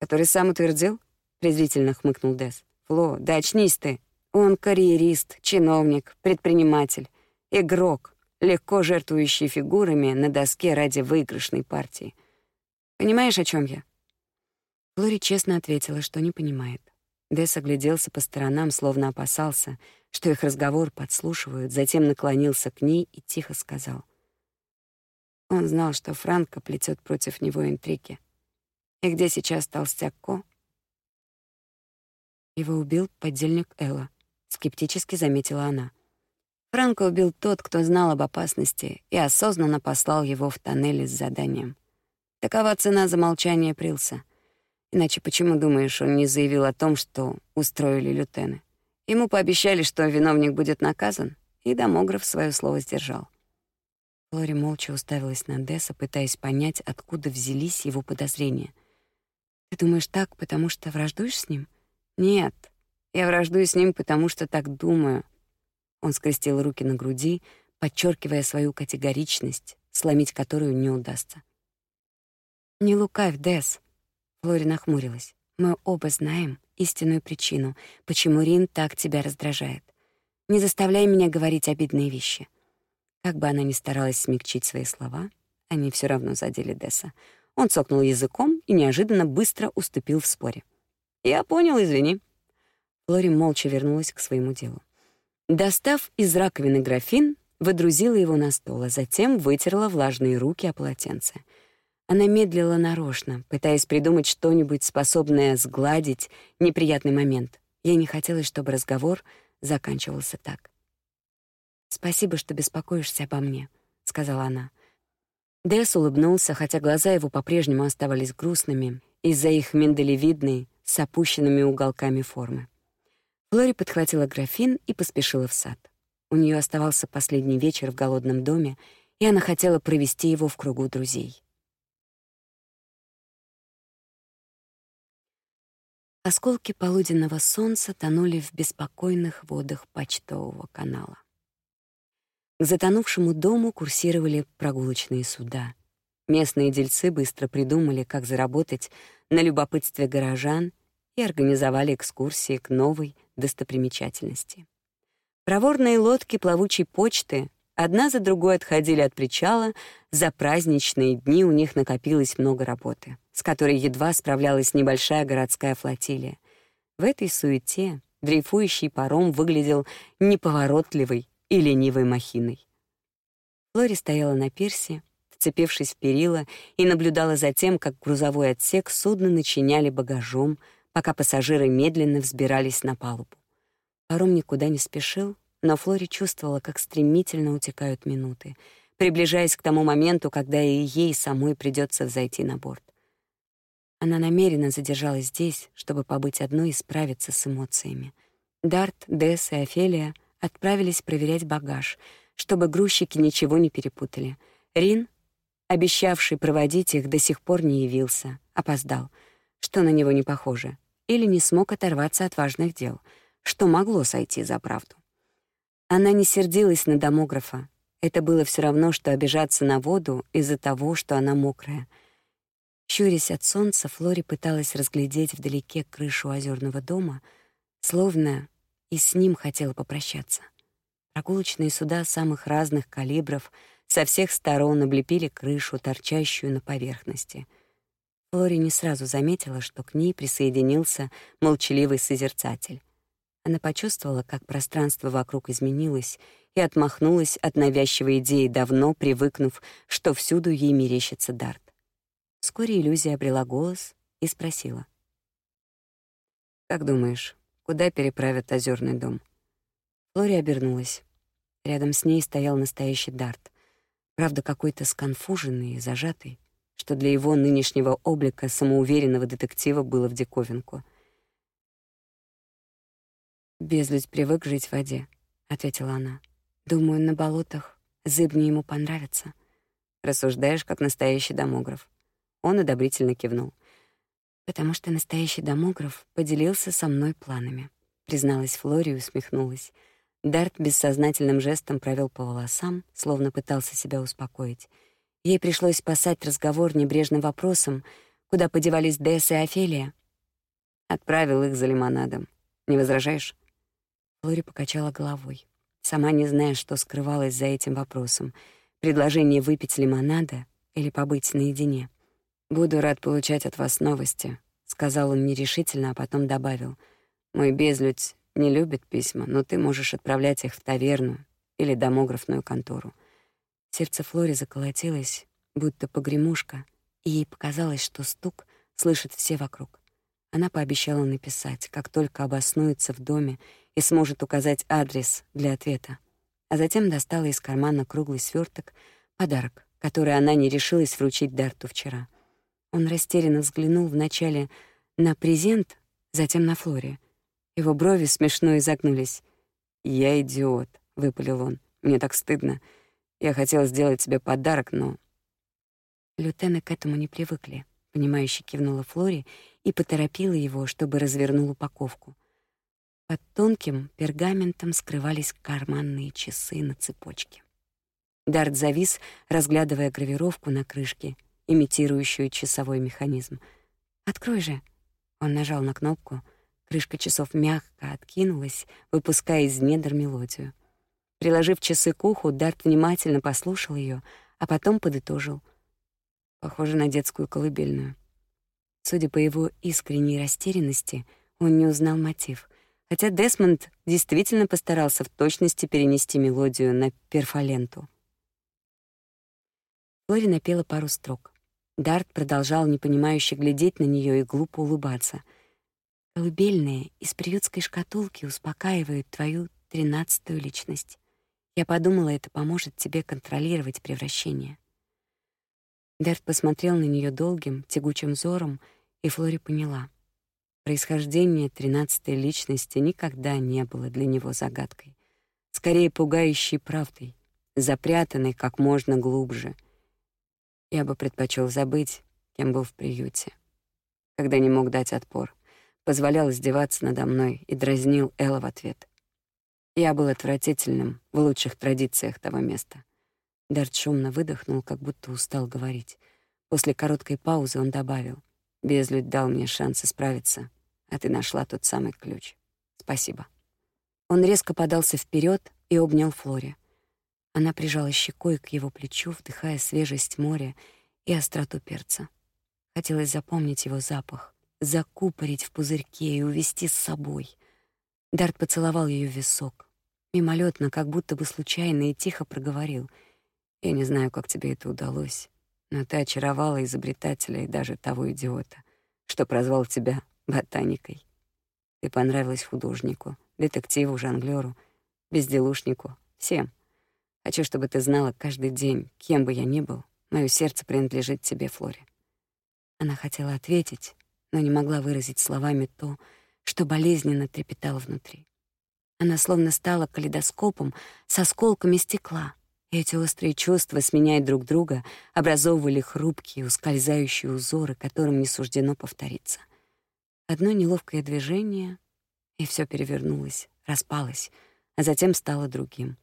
«Который сам утвердил?» — презрительно хмыкнул Дэс. Фло, да очнись ты. Он карьерист, чиновник, предприниматель, игрок, легко жертвующий фигурами на доске ради выигрышной партии. Понимаешь, о чем я?» Флори честно ответила, что не понимает. Десс огляделся по сторонам, словно опасался, что их разговор подслушивают, затем наклонился к ней и тихо сказал. Он знал, что Франко плетет против него интриги. И где сейчас толстяк Ко? Его убил подельник Элла, скептически заметила она. Франко убил тот, кто знал об опасности и осознанно послал его в тоннели с заданием. Такова цена за молчание Прилса — Иначе почему, думаешь, он не заявил о том, что устроили лютены? Ему пообещали, что виновник будет наказан, и домограф свое слово сдержал. Флори молча уставилась на Десса, пытаясь понять, откуда взялись его подозрения. «Ты думаешь так, потому что враждуешь с ним?» «Нет, я враждую с ним, потому что так думаю». Он скрестил руки на груди, подчеркивая свою категоричность, сломить которую не удастся. «Не лукавь, Десс. Флори нахмурилась. Мы оба знаем истинную причину, почему Рин так тебя раздражает. Не заставляй меня говорить обидные вещи. Как бы она ни старалась смягчить свои слова, они все равно задели Десса. Он цокнул языком и неожиданно быстро уступил в споре. «Я понял, извини». Флори молча вернулась к своему делу. Достав из раковины графин, выдрузила его на стол, а затем вытерла влажные руки о полотенце — она медлила нарочно, пытаясь придумать что-нибудь, способное сгладить неприятный момент. Ей не хотелось, чтобы разговор заканчивался так. «Спасибо, что беспокоишься обо мне», — сказала она. Дэс улыбнулся, хотя глаза его по-прежнему оставались грустными из-за их миндалевидной с опущенными уголками формы. Флори подхватила графин и поспешила в сад. У нее оставался последний вечер в голодном доме, и она хотела провести его в кругу друзей. Осколки полуденного солнца тонули в беспокойных водах почтового канала. К затонувшему дому курсировали прогулочные суда. Местные дельцы быстро придумали, как заработать на любопытстве горожан и организовали экскурсии к новой достопримечательности. Проворные лодки плавучей почты одна за другой отходили от причала, за праздничные дни у них накопилось много работы с которой едва справлялась небольшая городская флотилия. В этой суете дрейфующий паром выглядел неповоротливой и ленивой махиной. Флори стояла на пирсе, вцепившись в перила, и наблюдала за тем, как грузовой отсек судна начиняли багажом, пока пассажиры медленно взбирались на палубу. Паром никуда не спешил, но Флори чувствовала, как стремительно утекают минуты, приближаясь к тому моменту, когда и ей самой придется взойти на борт. Она намеренно задержалась здесь, чтобы побыть одной и справиться с эмоциями. Дарт, Десс и Офелия отправились проверять багаж, чтобы грузчики ничего не перепутали. Рин, обещавший проводить их, до сих пор не явился, опоздал, что на него не похоже, или не смог оторваться от важных дел, что могло сойти за правду. Она не сердилась на домографа. Это было все равно, что обижаться на воду из-за того, что она мокрая — Щурясь от солнца, Флори пыталась разглядеть вдалеке крышу озерного дома, словно и с ним хотела попрощаться. Прогулочные суда самых разных калибров со всех сторон облепили крышу, торчащую на поверхности. Флори не сразу заметила, что к ней присоединился молчаливый созерцатель. Она почувствовала, как пространство вокруг изменилось, и отмахнулась от навязчивой идеи, давно привыкнув, что всюду ей мерещится Дарт. Вскоре иллюзия обрела голос и спросила. «Как думаешь, куда переправят озерный дом?» Флори обернулась. Рядом с ней стоял настоящий Дарт. Правда, какой-то сконфуженный и зажатый, что для его нынешнего облика самоуверенного детектива было в диковинку. «Безлюдь привык жить в воде», — ответила она. «Думаю, на болотах зыбни ему понравится». «Рассуждаешь, как настоящий домограф», он одобрительно кивнул. «Потому что настоящий домограф поделился со мной планами», — призналась Флори и усмехнулась. Дарт бессознательным жестом провел по волосам, словно пытался себя успокоить. Ей пришлось спасать разговор небрежным вопросом, куда подевались Десс и Офелия. Отправил их за лимонадом. Не возражаешь?» Флори покачала головой, сама не зная, что скрывалось за этим вопросом. Предложение выпить лимонада или побыть наедине. «Буду рад получать от вас новости», — сказал он нерешительно, а потом добавил. «Мой безлюдь не любит письма, но ты можешь отправлять их в таверну или домографную контору». Сердце Флори заколотилось, будто погремушка, и ей показалось, что стук слышат все вокруг. Она пообещала написать, как только обоснуется в доме и сможет указать адрес для ответа. А затем достала из кармана круглый сверток, подарок, который она не решилась вручить Дарту вчера. Он растерянно взглянул вначале на презент, затем на Флори. Его брови смешно изогнулись. «Я идиот», — выпалил он. «Мне так стыдно. Я хотел сделать тебе подарок, но Лютены к этому не привыкли, понимающе кивнула Флори и поторопила его, чтобы развернул упаковку. Под тонким пергаментом скрывались карманные часы на цепочке. Дарт завис, разглядывая гравировку на крышке, имитирующую часовой механизм. «Открой же!» Он нажал на кнопку. Крышка часов мягко откинулась, выпуская из недр мелодию. Приложив часы к уху, Дарт внимательно послушал ее, а потом подытожил — похоже на детскую колыбельную. Судя по его искренней растерянности, он не узнал мотив, хотя Десмонд действительно постарался в точности перенести мелодию на перфоленту. Флори напела пару строк. Дарт продолжал непонимающе глядеть на нее и глупо улыбаться. «Колыбельные из приютской шкатулки успокаивают твою тринадцатую личность. Я подумала, это поможет тебе контролировать превращение». Дерт посмотрел на нее долгим, тягучим взором, и Флори поняла. Происхождение тринадцатой личности никогда не было для него загадкой. Скорее, пугающей правдой, запрятанной как можно глубже. Я бы предпочел забыть, кем был в приюте. Когда не мог дать отпор, позволял издеваться надо мной и дразнил Элла в ответ. Я был отвратительным в лучших традициях того места — Дарт шумно выдохнул, как будто устал говорить. После короткой паузы он добавил. «Безлюдь дал мне шанс исправиться, а ты нашла тот самый ключ. Спасибо». Он резко подался вперед и обнял Флори. Она прижала щекой к его плечу, вдыхая свежесть моря и остроту перца. Хотелось запомнить его запах, закупорить в пузырьке и увести с собой. Дарт поцеловал ее висок. Мимолетно, как будто бы случайно, и тихо проговорил — я не знаю, как тебе это удалось, но ты очаровала изобретателя и даже того идиота, что прозвал тебя ботаникой. Ты понравилась художнику, детективу, жонглёру, безделушнику, всем. Хочу, чтобы ты знала каждый день, кем бы я ни был, мое сердце принадлежит тебе, Флори. Она хотела ответить, но не могла выразить словами то, что болезненно трепетало внутри. Она словно стала калейдоскопом с осколками стекла — эти острые чувства, сменяя друг друга, образовывали хрупкие, ускользающие узоры, которым не суждено повториться. Одно неловкое движение, и все перевернулось, распалось, а затем стало другим.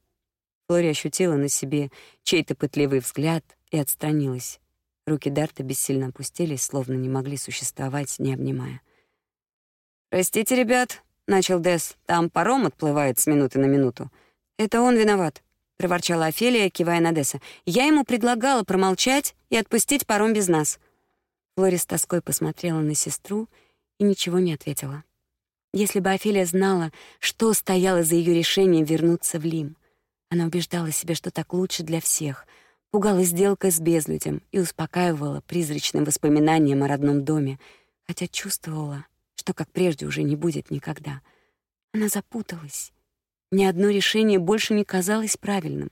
Флори ощутила на себе чей-то пытливый взгляд и отстранилась. Руки Дарта бессильно опустились, словно не могли существовать, не обнимая. «Простите, ребят», — начал Дес, — «там паром отплывает с минуты на минуту. Это он виноват проворчала Офелия, кивая на Десса. «Я ему предлагала промолчать и отпустить паром без нас». Флори с тоской посмотрела на сестру и ничего не ответила. Если бы Офелия знала, что стояло за ее решением вернуться в Лим, она убеждала себя, что так лучше для всех, пугала сделкой с безлюдем и успокаивала призрачным воспоминанием о родном доме, хотя чувствовала, что как прежде уже не будет никогда. Она запуталась ни одно решение больше не казалось правильным.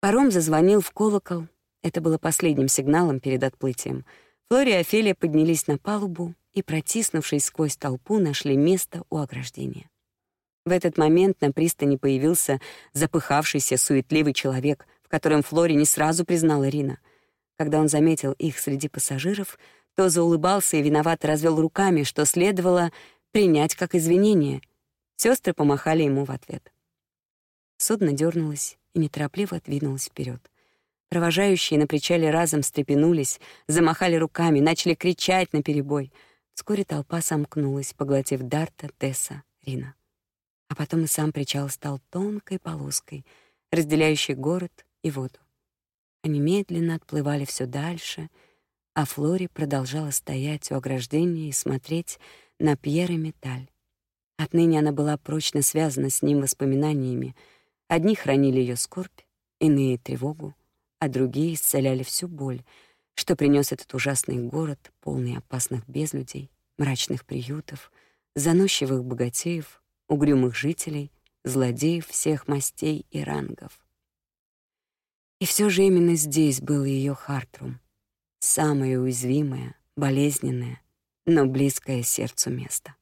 Паром зазвонил в колокол. Это было последним сигналом перед отплытием. Флори и Офелия поднялись на палубу и, протиснувшись сквозь толпу, нашли место у ограждения. В этот момент на пристани появился запыхавшийся, суетливый человек, в котором Флори не сразу признала Рина. Когда он заметил их среди пассажиров, то заулыбался и виновато развел руками, что следовало принять как извинение — Сестры помахали ему в ответ. Судно дернулось и неторопливо двинулось вперед. Провожающие на причале разом встрепенулись, замахали руками, начали кричать на перебой. Вскоре толпа сомкнулась, поглотив Дарта, Тесса, Рина. А потом и сам причал стал тонкой полоской, разделяющей город и воду. Они медленно отплывали все дальше, а Флори продолжала стоять у ограждения и смотреть на Пьера Металь. Отныне она была прочно связана с ним воспоминаниями. Одни хранили ее скорбь, иные — тревогу, а другие исцеляли всю боль, что принес этот ужасный город, полный опасных безлюдей, мрачных приютов, заносчивых богатеев, угрюмых жителей, злодеев всех мастей и рангов. И все же именно здесь был ее Хартрум, самое уязвимое, болезненное, но близкое сердцу место.